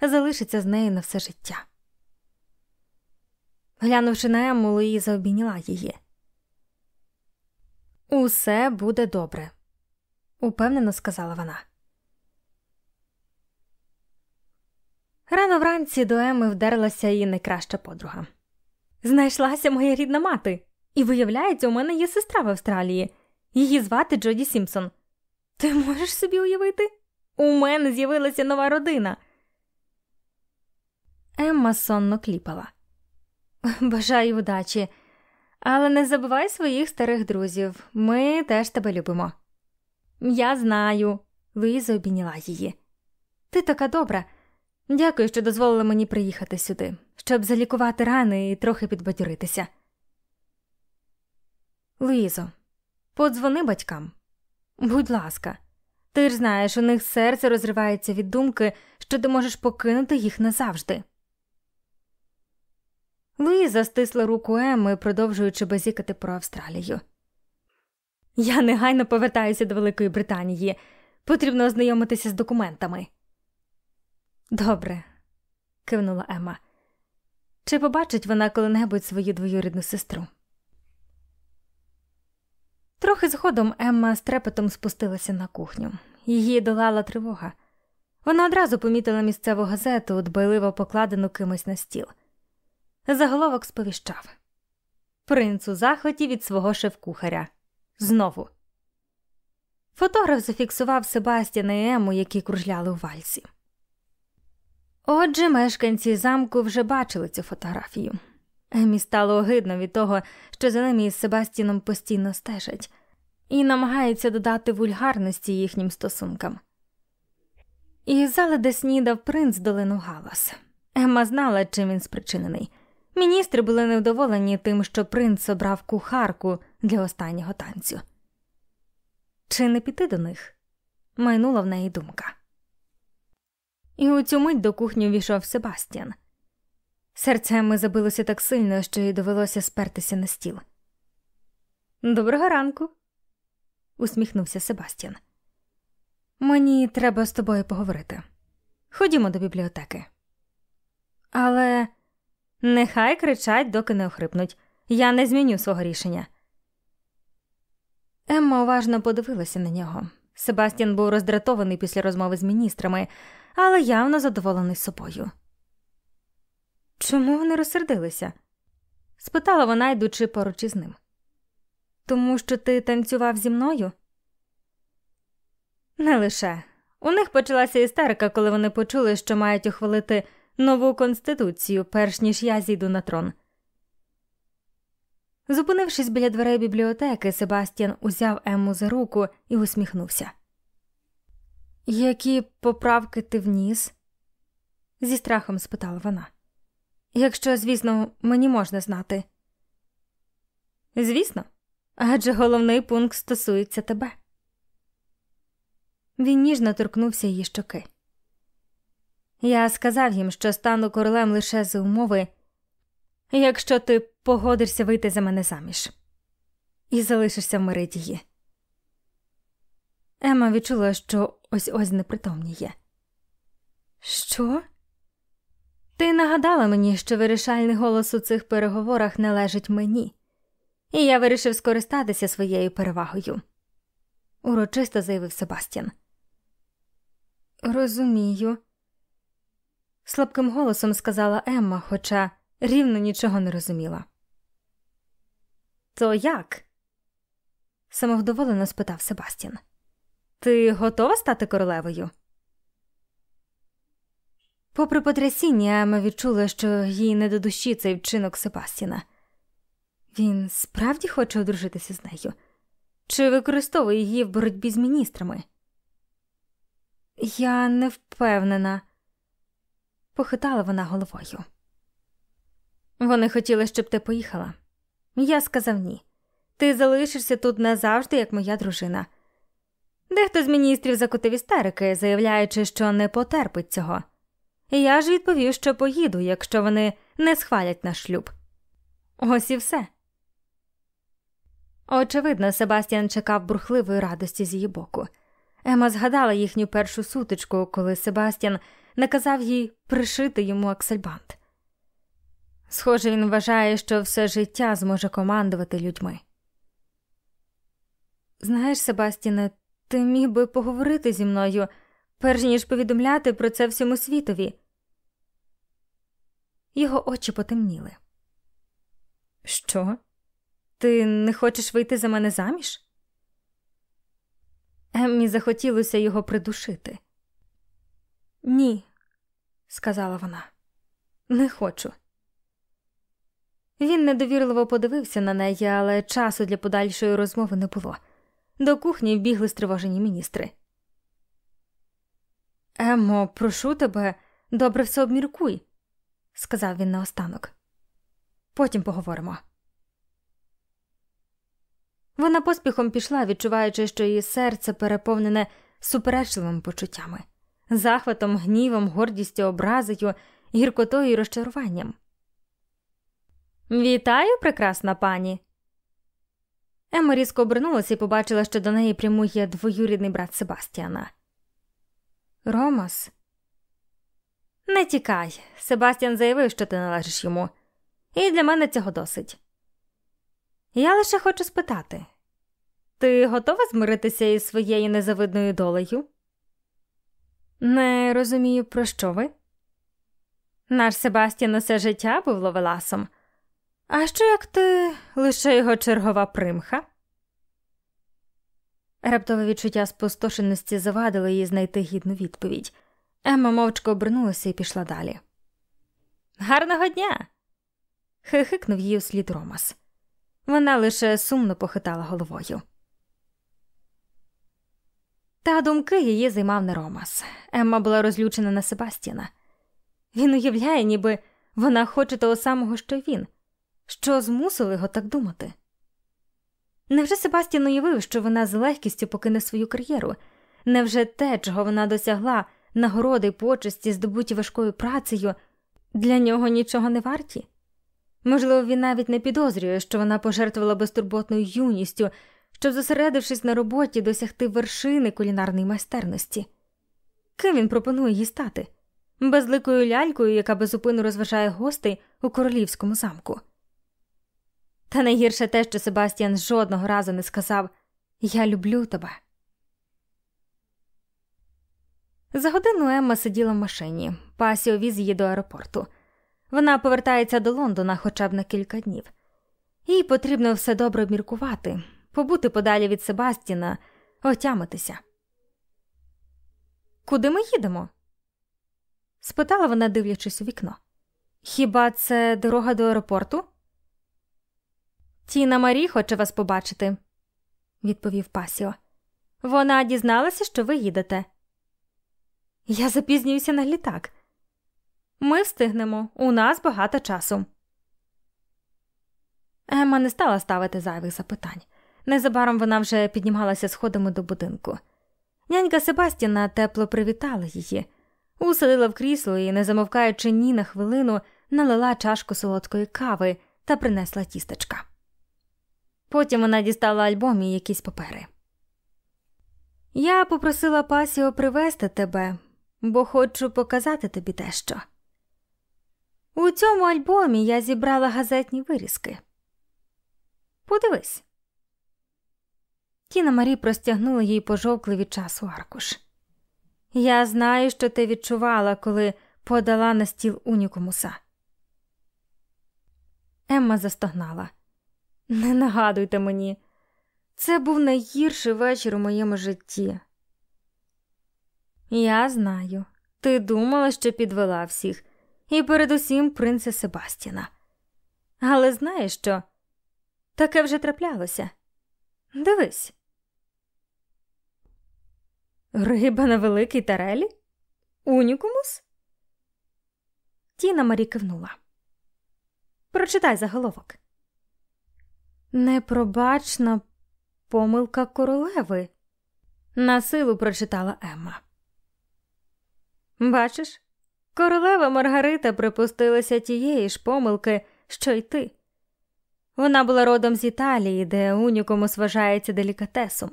залишиться з нею на все життя. Глянувши на Ему, Луїза обійняла її. Усе буде добре, упевнено сказала вона. Рано вранці до Еми вдерлася її найкраща подруга. Знайшлася моя рідна мати, і виявляється, у мене є сестра в Австралії. Її звати Джоді Сімпсон. Ти можеш собі уявити? У мене з'явилася нова родина. Емма сонно кліпала. Бажаю удачі, але не забувай своїх старих друзів. Ми теж тебе любимо. Я знаю, Луїза обійняла її. Ти така добра. Дякую, що дозволила мені приїхати сюди, щоб залікувати рани і трохи підбадьоритися. Луїзо, подзвони батькам. Будь ласка, ти ж знаєш, у них серце розривається від думки, що ти можеш покинути їх назавжди. Луїза стисла руку Емми, продовжуючи базікати про Австралію. Я негайно повертаюся до Великої Британії. Потрібно ознайомитися з документами. Добре, кивнула Емма. Чи побачить вона коли-небудь свою двоюрідну сестру? Трохи згодом Емма з трепетом спустилася на кухню. Її долала тривога. Вона одразу помітила місцеву газету, дбайливо покладену кимось на стіл. Заголовок сповіщав Принц у захваті від свого шеф-кухаря. Знову. Фотограф зафіксував Себастіна і Ему, які кружляли у вальсі. Отже, мешканці замку вже бачили цю фотографію. Емі стало огидно від того, що за ними із Себастіном постійно стежать, і намагається додати вульгарності їхнім стосункам. І зали, де снідав принц долину галас. Емма знала, чим він спричинений. Міністри були невдоволені тим, що принц обрав кухарку для останнього танцю. Чи не піти до них? майнула в неї думка. І у цю мить до кухні війшов Себастьян. Серце ми забилося так сильно, що їй довелося спертися на стіл. Доброго ранку, усміхнувся Себастьян. Мені треба з тобою поговорити. Ходімо до бібліотеки. Але нехай кричать, доки не охрипнуть. Я не зміню свого рішення. Емма уважно подивилася на нього. Себастьян був роздратований після розмови з міністрами, але явно задоволений собою. Чому вони розсердилися? спитала вона, йдучи поруч із ним. Тому що ти танцював зі мною? Не лише. У них почалася істерика, коли вони почули, що мають ухвалити нову конституцію, перш ніж я зійду на трон. Зупинившись біля дверей бібліотеки, Себастьян узяв Ему за руку і усміхнувся. Які поправки ти вніс? зі страхом спитала вона. Якщо, звісно, мені можна знати. Звісно, адже головний пункт стосується тебе. Він ніжно торкнувся її щоки. Я сказав їм, що стану королем лише за умови, якщо ти погодишся вийти за мене заміж і залишишся в Меридії. Ема відчула, що ось ось непритомніє. Що? Ти нагадала мені, що вирішальний голос у цих переговорах належить мені, і я вирішив скористатися своєю перевагою, урочисто заявив Себастьян. Розумію, слабким голосом сказала Емма, хоча рівно нічого не розуміла. То як? самовдоволено спитав Себастьян. Ти готова стати королевою? Попри потрясіння, Ема відчула, що їй не до душі цей вчинок Себастіна. Він справді хоче одружитися з нею, чи використовує її в боротьбі з міністрами? Я не впевнена, похитала вона головою. Вони хотіли, щоб ти поїхала. Я сказав ні. Ти залишишся тут назавжди, як моя дружина. Дехто з міністрів закотив істерики, заявляючи, що не потерпить цього. Я ж відповів, що поїду, якщо вони не схвалять наш шлюб. Ось і все. Очевидно, Себастьян чекав бурхливої радості з її боку. Ема згадала їхню першу сутичку, коли Себастьян наказав їй пришити йому аксельбант. Схоже, він вважає, що все життя зможе командувати людьми. Знаєш, Себастіне, ти міг би поговорити зі мною, перш ніж повідомляти про це всьому світові. Його очі потемніли. Що? Ти не хочеш вийти за мене заміж? Еммі захотілося його придушити. Ні, сказала вона, не хочу. Він недовірливо подивився на неї, але часу для подальшої розмови не було. До кухні вбігли стривожені міністри. Емо, прошу тебе, добре все обміркуй, сказав він наостанок. Потім поговоримо. Вона поспіхом пішла, відчуваючи, що її серце переповнене суперечливими почуттями, захватом, гнівом, гордістю, образою, гіркотою і розчаруванням. Вітаю, прекрасна пані. Емма різко обернулася і побачила, що до неї прямує двоюрідний брат Себастіана. Ромас. Не тікай. Себастьян заявив, що ти належиш йому, і для мене цього досить. Я лише хочу спитати ти готова змиритися із своєю незавидною долею? Не розумію, про що ви? Наш Себастьян усе життя був ловеласом. А що як ти лише його чергова примха? Раптове відчуття спустошеності завадило їй знайти гідну відповідь. Емма мовчки обернулася і пішла далі. Гарного дня. хихикнув її услід Ромас. Вона лише сумно похитала головою. Та думки її займав не Ромас. Емма була розлючена на Себастіна. Він уявляє, ніби вона хоче того самого, що й він, що змусили його так думати. Невже Себастьян уявив, що вона з легкістю покине свою кар'єру? Невже те, чого вона досягла, нагороди й почесті, здобуті важкою працею, для нього нічого не варті? Можливо, він навіть не підозрює, що вона пожертвувала безтурботною юністю, щоб, зосередившись на роботі, досягти вершини кулінарної майстерності. Ким він пропонує їй стати? Безликою лялькою, яка безупину розважає гостей у королівському замку. Та найгірше те, що Себастьян жодного разу не сказав Я люблю тебе. За годину Емма сиділа в машині, Пасіо віз її до аеропорту. Вона повертається до Лондона хоча б на кілька днів. Їй потрібно все добре обміркувати, побути подалі від Себастіна, отямитися. Куди ми їдемо? спитала вона, дивлячись у вікно. Хіба це дорога до аеропорту? Тіна Марі хоче вас побачити, відповів Пасіо. Вона дізналася, що ви їдете. Я запізнююся на літак. Ми встигнемо, у нас багато часу. Емма не стала ставити зайвих запитань. Незабаром вона вже піднімалася сходами до будинку. Нянька Себастіна тепло привітала її, усадила в крісло і, не замовкаючи ні на хвилину, налила чашку солодкої кави та принесла тістечка. Потім вона дістала альбом і якісь папери. Я попросила Пасіо привезти тебе, бо хочу показати тобі дещо. У цьому альбомі я зібрала газетні вирізки. Подивись. Тіна Марі простягнула їй пожовклий від часу аркуш. Я знаю, що ти відчувала, коли подала на стіл унікумуса. Емма застогнала. Не нагадуйте мені, це був найгірший вечір у моєму житті. Я знаю, ти думала, що підвела всіх, і передусім принца Себастіна. Але знаєш що? Таке вже траплялося. Дивись. Риба на великій тарелі? Унікумус? Тіна Марі кивнула. Прочитай заголовок. Непробачна помилка королеви, на силу прочитала Емма. Бачиш, королева Маргарита припустилася тієї ж помилки, що й ти. Вона була родом з Італії, де унікумус вважається делікатесом.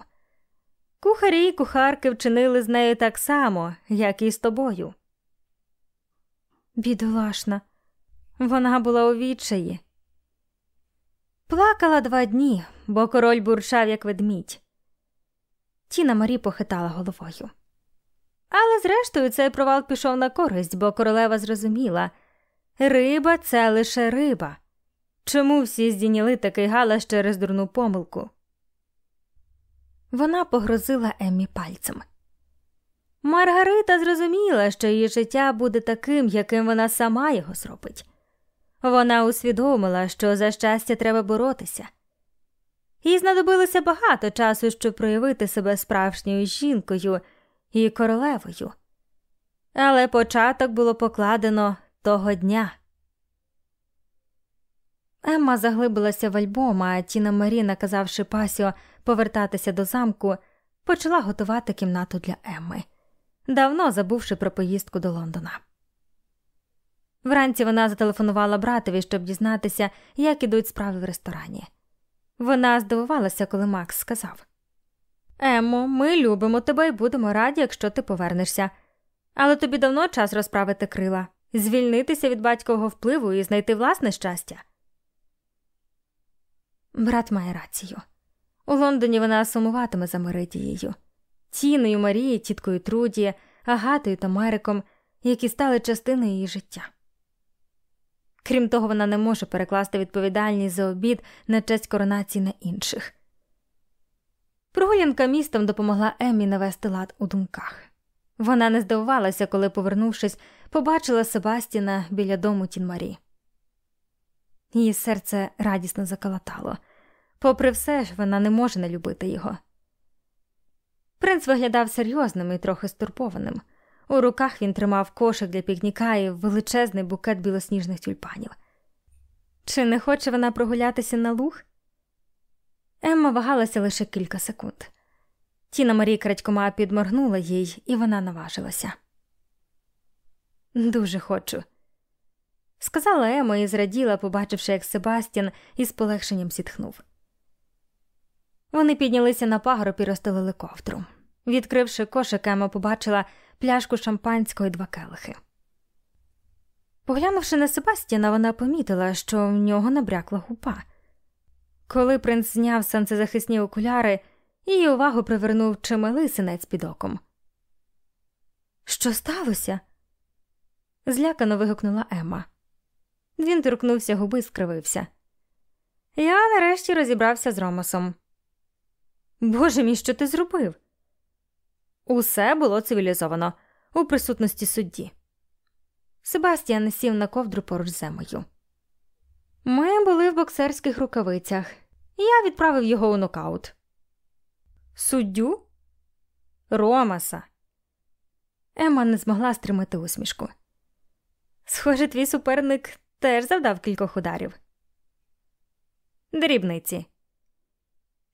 Кухарі й кухарки вчинили з нею так само, як і з тобою. Бідолашна, вона була у відчаї. Плакала два дні, бо король бурчав, як ведмідь. Тіна Марі похитала головою. Але, зрештою, цей провал пішов на користь, бо королева зрозуміла риба це лише риба. Чому всі здійняли такий галас через дурну помилку? Вона погрозила Еммі пальцем. Маргарита зрозуміла, що її життя буде таким, яким вона сама його зробить. Вона усвідомила, що за щастя треба боротися. Їй знадобилося багато часу, щоб проявити себе справжньою жінкою і королевою. Але початок було покладено того дня. Емма заглибилася в альбом, а Тіна Марі, наказавши Пасіо повертатися до замку, почала готувати кімнату для Емми, давно забувши про поїздку до Лондона. Вранці вона зателефонувала братові, щоб дізнатися, як ідуть справи в ресторані. Вона здивувалася, коли Макс сказав Емо, ми любимо тебе і будемо раді, якщо ти повернешся. Але тобі давно час розправити крила, звільнитися від батькового впливу і знайти власне щастя. Брат має рацію. У Лондоні вона сумуватиме за Меридією, Тіною Марією, тіткою Труді, Агатою та Мериком, які стали частиною її життя. Крім того, вона не може перекласти відповідальність за обід на честь коронації на інших. Прогулянка містом допомогла Еммі навести лад у думках. Вона не здивувалася, коли, повернувшись, побачила Себастіна біля дому Тінмарі. Її серце радісно заколотало. Попри все ж, вона не може не любити його. Принц виглядав серйозним і трохи стурбованим. У руках він тримав кошик для пікніка і величезний букет білосніжних тюльпанів. Чи не хоче вона прогулятися на луг? Емма вагалася лише кілька секунд. Тіна Марій крадькома підморгнула їй, і вона наважилася. Дуже хочу, сказала Ема і зраділа, побачивши, як Себастьян із полегшенням зітхнув. Вони піднялися на пагорб і розстелили ковдру. Відкривши кошик, Ема побачила пляшку шампанського і два келихи. Поглянувши на Себастьяна, вона помітила, що в нього набрякла губа. Коли принц зняв сонцезахисні окуляри, її увагу привернув чималий синець під оком. Що сталося? злякано вигукнула Ема. Він торкнувся губи і скривився. Я нарешті розібрався з Ромасом. Боже мій, що ти зробив? Усе було цивілізовано у присутності судді. Себастьян сів на ковдру поруч з Емою. Ми були в боксерських рукавицях, я відправив його у нокаут. Суддю? Ромаса. Ема не змогла стримати усмішку. Схоже, твій суперник теж завдав кількох ударів. Дрібниці.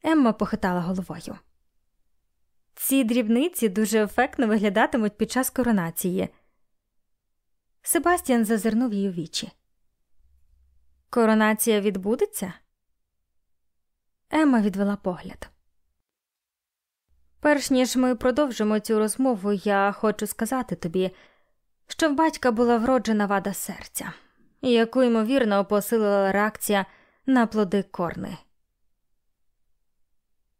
Емма похитала головою. Ці дрібниці дуже ефектно виглядатимуть під час коронації. Себастьян зазирнув її вічі. Коронація відбудеться? Емма відвела погляд. Перш ніж ми продовжимо цю розмову, я хочу сказати тобі, що в батька була вроджена вада серця, яку ймовірно посилила реакція на плоди корни.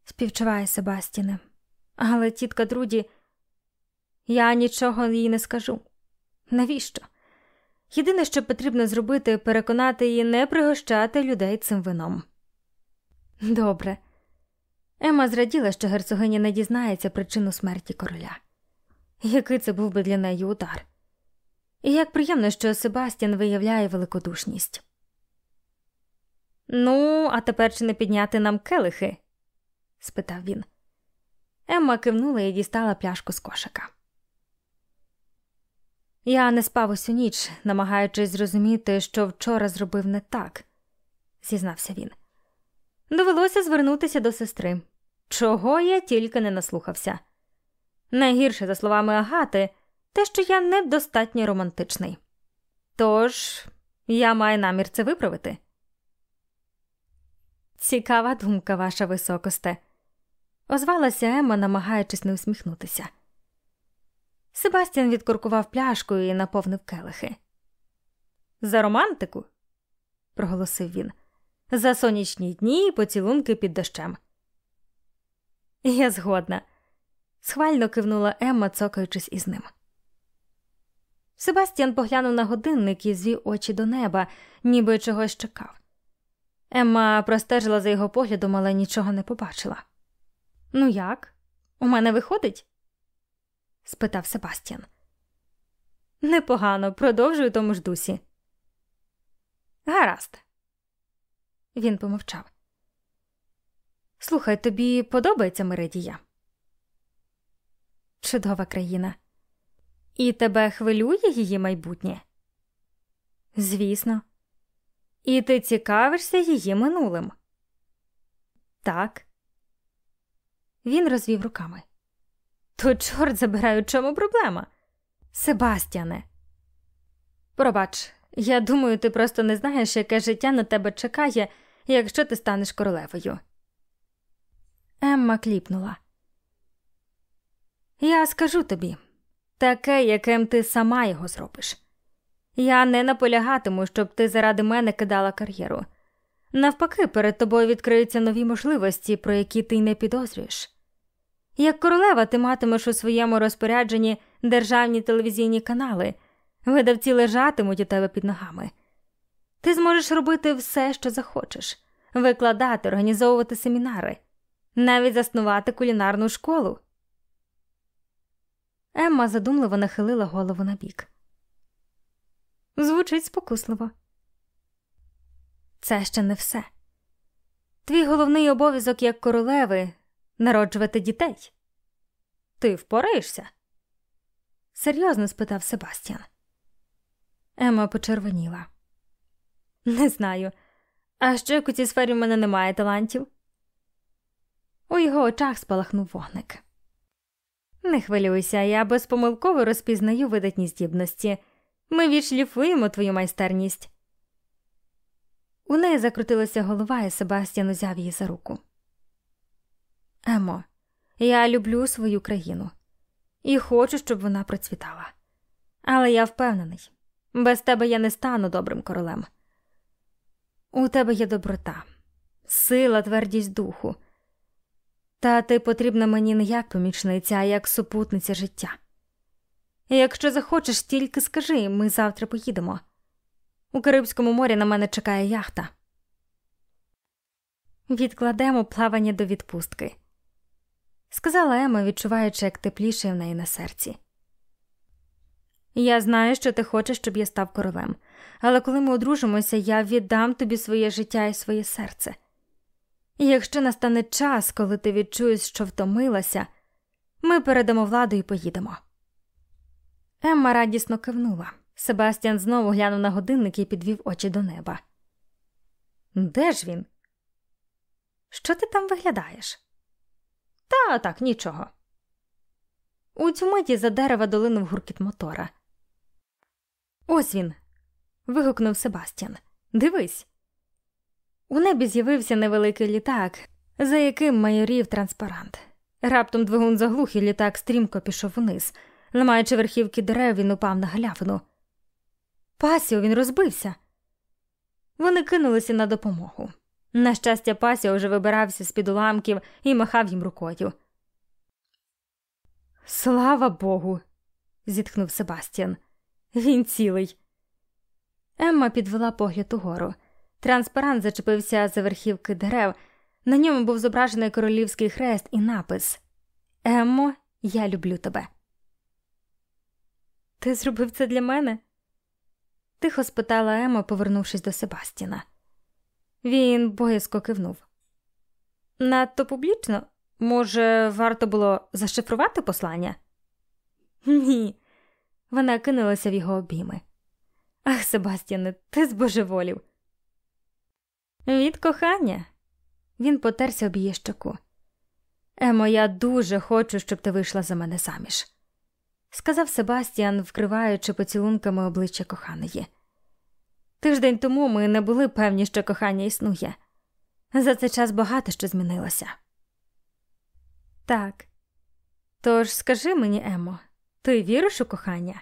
Співчуває Себастіне, але тітка Друді, я нічого їй не скажу. Навіщо? Єдине, що потрібно зробити, переконати її не пригощати людей цим вином. Добре. Ема зраділа, що герцогиня не дізнається причину смерті короля. Який це був би для неї удар. І як приємно, що Себастьян виявляє великодушність. Ну, а тепер чи не підняти нам келихи? спитав він. Емма кивнула і дістала пляшку з кошика. Я не спав усю ніч, намагаючись зрозуміти, що вчора зробив не так, зізнався він. Довелося звернутися до сестри, чого я тільки не наслухався. Найгірше, за словами Агати, те, що я недостатньо романтичний. Тож я маю намір це виправити. Цікава думка, ваша високосте, озвалася Емма, намагаючись не усміхнутися. Себастьян відкуркував пляшку і наповнив келихи. За романтику, проголосив він, за сонячні дні і поцілунки під дощем. Я згодна, схвально кивнула Емма, цокаючись із ним. Себастьян поглянув на годинник і звів очі до неба, ніби чогось чекав. Емма простежила за його поглядом, але нічого не побачила. Ну як? У мене виходить? спитав Себастьян. Непогано, продовжую тому ж дусі. Гаразд. Він помовчав. Слухай, тобі подобається Меридія? Чудова країна. І тебе хвилює її майбутнє? Звісно. І ти цікавишся її минулим? Так. Він розвів руками. То, чорт забираю, чому проблема? Себастяне. Пробач, я думаю, ти просто не знаєш, яке життя на тебе чекає, якщо ти станеш королевою. Емма кліпнула. Я скажу тобі таке, яким ти сама його зробиш. Я не наполягатиму, щоб ти заради мене кидала кар'єру. Навпаки, перед тобою відкриються нові можливості, про які ти й не підозрюєш. Як королева, ти матимеш у своєму розпорядженні державні телевізійні канали, видавці лежатимуть у тебе під ногами. Ти зможеш робити все, що захочеш, викладати, організовувати семінари, навіть заснувати кулінарну школу. Емма задумливо нахилила голову на бік. Звучить спокусливо. Це ще не все. Твій головний обов'язок як королеви народжувати дітей. Ти впораєшся? серйозно спитав Себастьян. Ема почервоніла. Не знаю. А ще як у цій сфері в мене немає талантів. У його очах спалахнув вогник. Не хвилюйся, я безпомилково розпізнаю видатні здібності. Ми відшліфуємо твою майстерність. У неї закрутилася голова, і Себастьян узяв її за руку. Емо, я люблю свою країну і хочу, щоб вона процвітала. Але я впевнений, без тебе я не стану добрим королем. У тебе є доброта, сила, твердість духу. Та ти потрібна мені не як помічниця, а як супутниця життя. Якщо захочеш, тільки скажи, ми завтра поїдемо. У Карибському морі на мене чекає яхта. Відкладемо плавання до відпустки, сказала Ема, відчуваючи, як тепліше в неї на серці. Я знаю, що ти хочеш, щоб я став королем, але коли ми одружимося, я віддам тобі своє життя і своє серце. І якщо настане час, коли ти відчуєш, що втомилася, ми передамо владу і поїдемо. Емма радісно кивнула. Себастьян знову глянув на годинник і підвів очі до неба. Де ж він? Що ти там виглядаєш? Та так, нічого. У цю миті за дерева долинув гуркіт мотора. Ось він. вигукнув Себастьян. Дивись. У небі з'явився невеликий літак, за яким майорів транспарант. Раптом двигун заглух і літак стрімко пішов вниз. Ламаючи верхівки дерев, він упав на галявину. Пасіо він розбився. Вони кинулися на допомогу. На щастя, Пасіо вже вибирався з під уламків і махав їм рукою. Слава Богу. зітхнув Себастьян. Він цілий. Емма підвела погляд угору. Транспарант зачепився за верхівки дерев. На ньому був зображений королівський хрест і напис Еммо, я люблю тебе. Ти зробив це для мене? Тихо спитала Ема, повернувшись до Себастіна. Він боязко кивнув. Надто публічно, може, варто було зашифрувати послання? Ні. Вона кинулася в його обійми. Ах, Себастіне, ти збожеволів. Від кохання. Він потерся об її щоку. Емо, я дуже хочу, щоб ти вийшла за мене заміж сказав Себастіан, вкриваючи поцілунками обличчя коханої. Тиждень тому ми не були певні, що кохання існує. За цей час багато що змінилося. Так. Тож скажи мені, Емо, ти віриш у кохання?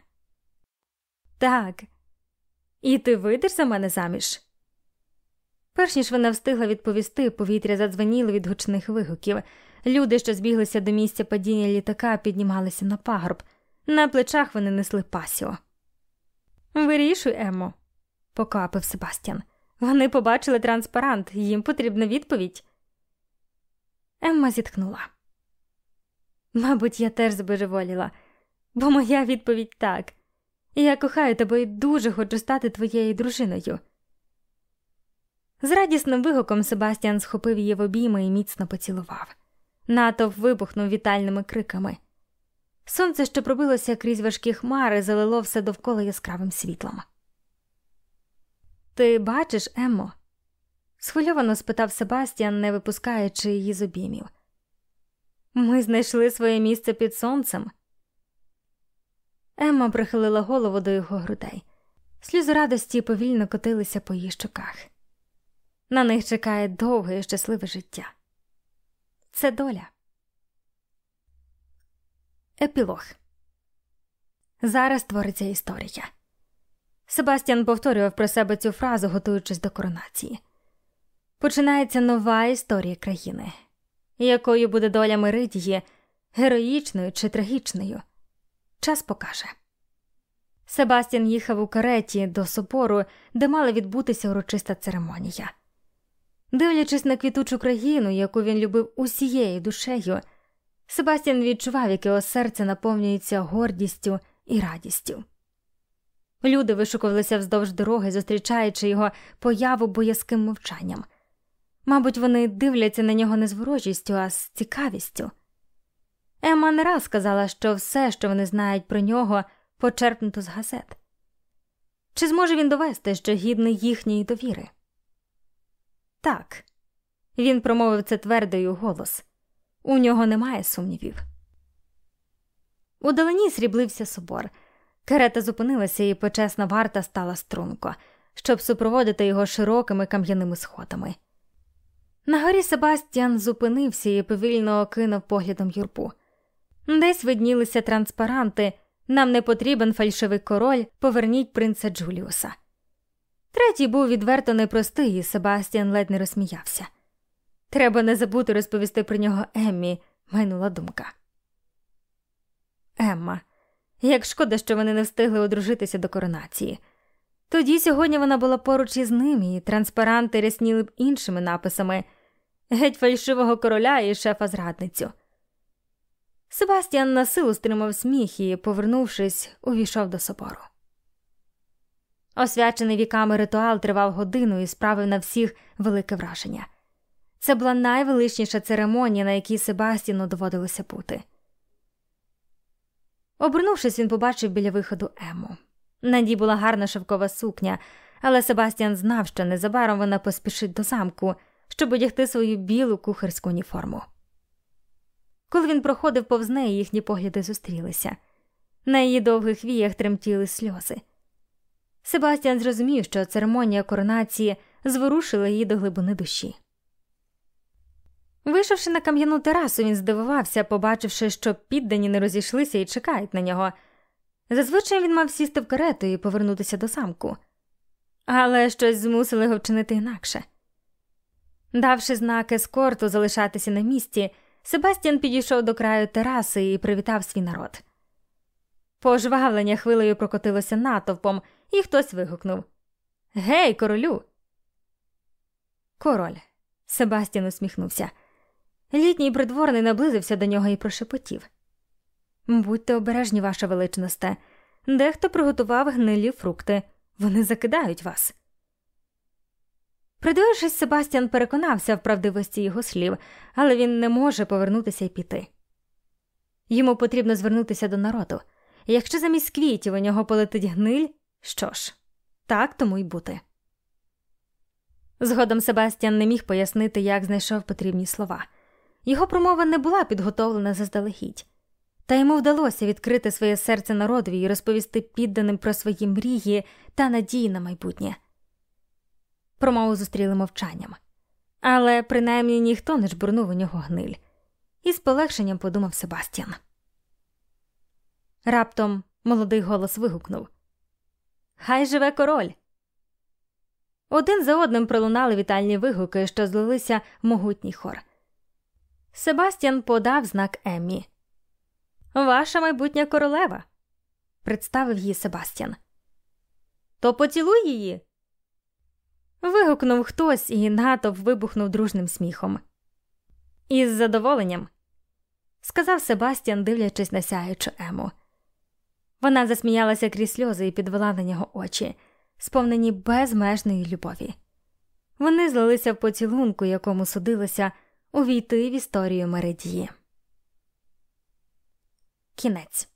Так. І ти вийдеш за мене заміж? Перш ніж вона встигла відповісти, повітря задзвеніло від гучних вигуків. Люди, що збіглися до місця падіння літака, піднімалися на пагорб. На плечах вони несли пасіо. Вирішуй, Емо, покапив Себастьян. Вони побачили транспарант, їм потрібна відповідь. Емма зітхнула. Мабуть, я теж збожеволіла. бо моя відповідь так. Я кохаю тебе і дуже хочу стати твоєю дружиною. З радісним вигуком Себастьян схопив її в обійми і міцно поцілував. Натовп вибухнув вітальними криками. Сонце, що пробилося крізь важкі хмари, залило все довкола яскравим світлом. Ти бачиш, Еммо? схвильовано спитав Себастьян, не випускаючи її з обіймів. Ми знайшли своє місце під сонцем. Емма прихилила голову до його грудей. Сльози радості повільно котилися по її щоках. На них чекає довге і щасливе життя. Це доля. Епілог Зараз твориться історія. Себастьян повторював про себе цю фразу, готуючись до коронації. Починається нова історія країни, якою буде доля Меридії, героїчною чи трагічною. Час покаже. Себастьян їхав у кареті до собору, де мала відбутися урочиста церемонія. Дивлячись на квітучу країну, яку він любив усією душею, Себастьян відчував, як його серце наповнюється гордістю і радістю. Люди вишукувалися вздовж дороги, зустрічаючи його появу боязким мовчанням. Мабуть, вони дивляться на нього не з ворожістю, а з цікавістю. Емма не раз сказала, що все, що вони знають про нього, почерпнуто з газет. Чи зможе він довести, що гідний їхньої довіри? Так, він промовив це твердою голос. У нього немає сумнівів. У далині сріблився собор. Карета зупинилася, і почесна варта стала струнко, щоб супроводити його широкими кам'яними сходами. На горі Себастьян зупинився і повільно окинув поглядом юрбу. Десь виднілися транспаранти. Нам не потрібен фальшивий король, поверніть принца Джуліуса. Третій був відверто непростий, і Себастьян ледь не розсміявся. Треба не забути розповісти про нього Еммі, майнула думка. Емма, як шкода, що вони не встигли одружитися до коронації. Тоді сьогодні вона була поруч із ним, і транспаранти рясніли б іншими написами геть фальшивого короля і шефа зрадницю. Себастьян на силу стримав сміх і, повернувшись, увійшов до собору. Освячений віками ритуал тривав годину і справив на всіх велике враження. Це була найвеличніша церемонія, на якій Себастіну доводилося бути. Обернувшись, він побачив біля виходу Ему. На ній була гарна шовкова сукня, але Себастьян знав, що незабаром вона поспішить до замку, щоб одягти свою білу кухарську уніформу. Коли він проходив повз неї, їхні погляди зустрілися. На її довгих віях тремтіли сльози. Себастьян зрозумів, що церемонія коронації зворушила її до глибини душі. Вийшовши на кам'яну терасу, він здивувався, побачивши, що піддані не розійшлися і чекають на нього. Зазвичай він мав сісти в карету і повернутися до самку, але щось змусило його вчинити інакше. Давши знак ескорту залишатися на місці, Себастьян підійшов до краю тераси і привітав свій народ. Пожвавлення хвилею прокотилося натовпом, і хтось вигукнув Гей, королю. Король. Себастьян усміхнувся. Літній придворний наблизився до нього і прошепотів. Будьте обережні, ваша величносте. Дехто приготував гнилі фрукти, вони закидають вас. Придивившись, Себастьян переконався в правдивості його слів, але він не може повернутися і піти. Йому потрібно звернутися до народу. Якщо замість квітів у нього полетить гниль, що ж, так тому й бути. Згодом Себастьян не міг пояснити, як знайшов потрібні слова. Його промова не була підготовлена заздалегідь, та йому вдалося відкрити своє серце народові і розповісти підданим про свої мрії та надії на майбутнє. Промову зустріли мовчанням, але принаймні ніхто не жбурнув у нього гниль, і з полегшенням подумав Себастьян. Раптом молодий голос вигукнув Хай живе король. Один за одним пролунали вітальні вигуки, що злилися в могутній хор. Себастьян подав знак Еммі. Ваша майбутня королева, представив її Себастьян. То поцілуй її. Вигукнув хтось, і натовп вибухнув дружним сміхом. Із задоволенням, сказав Себастьян, дивлячись на сяючу Ему. Вона засміялася крізь сльози і підвела на нього очі, сповнені безмежної любові. Вони злилися в поцілунку, якому судилося увійти в історію Мередії. Кінець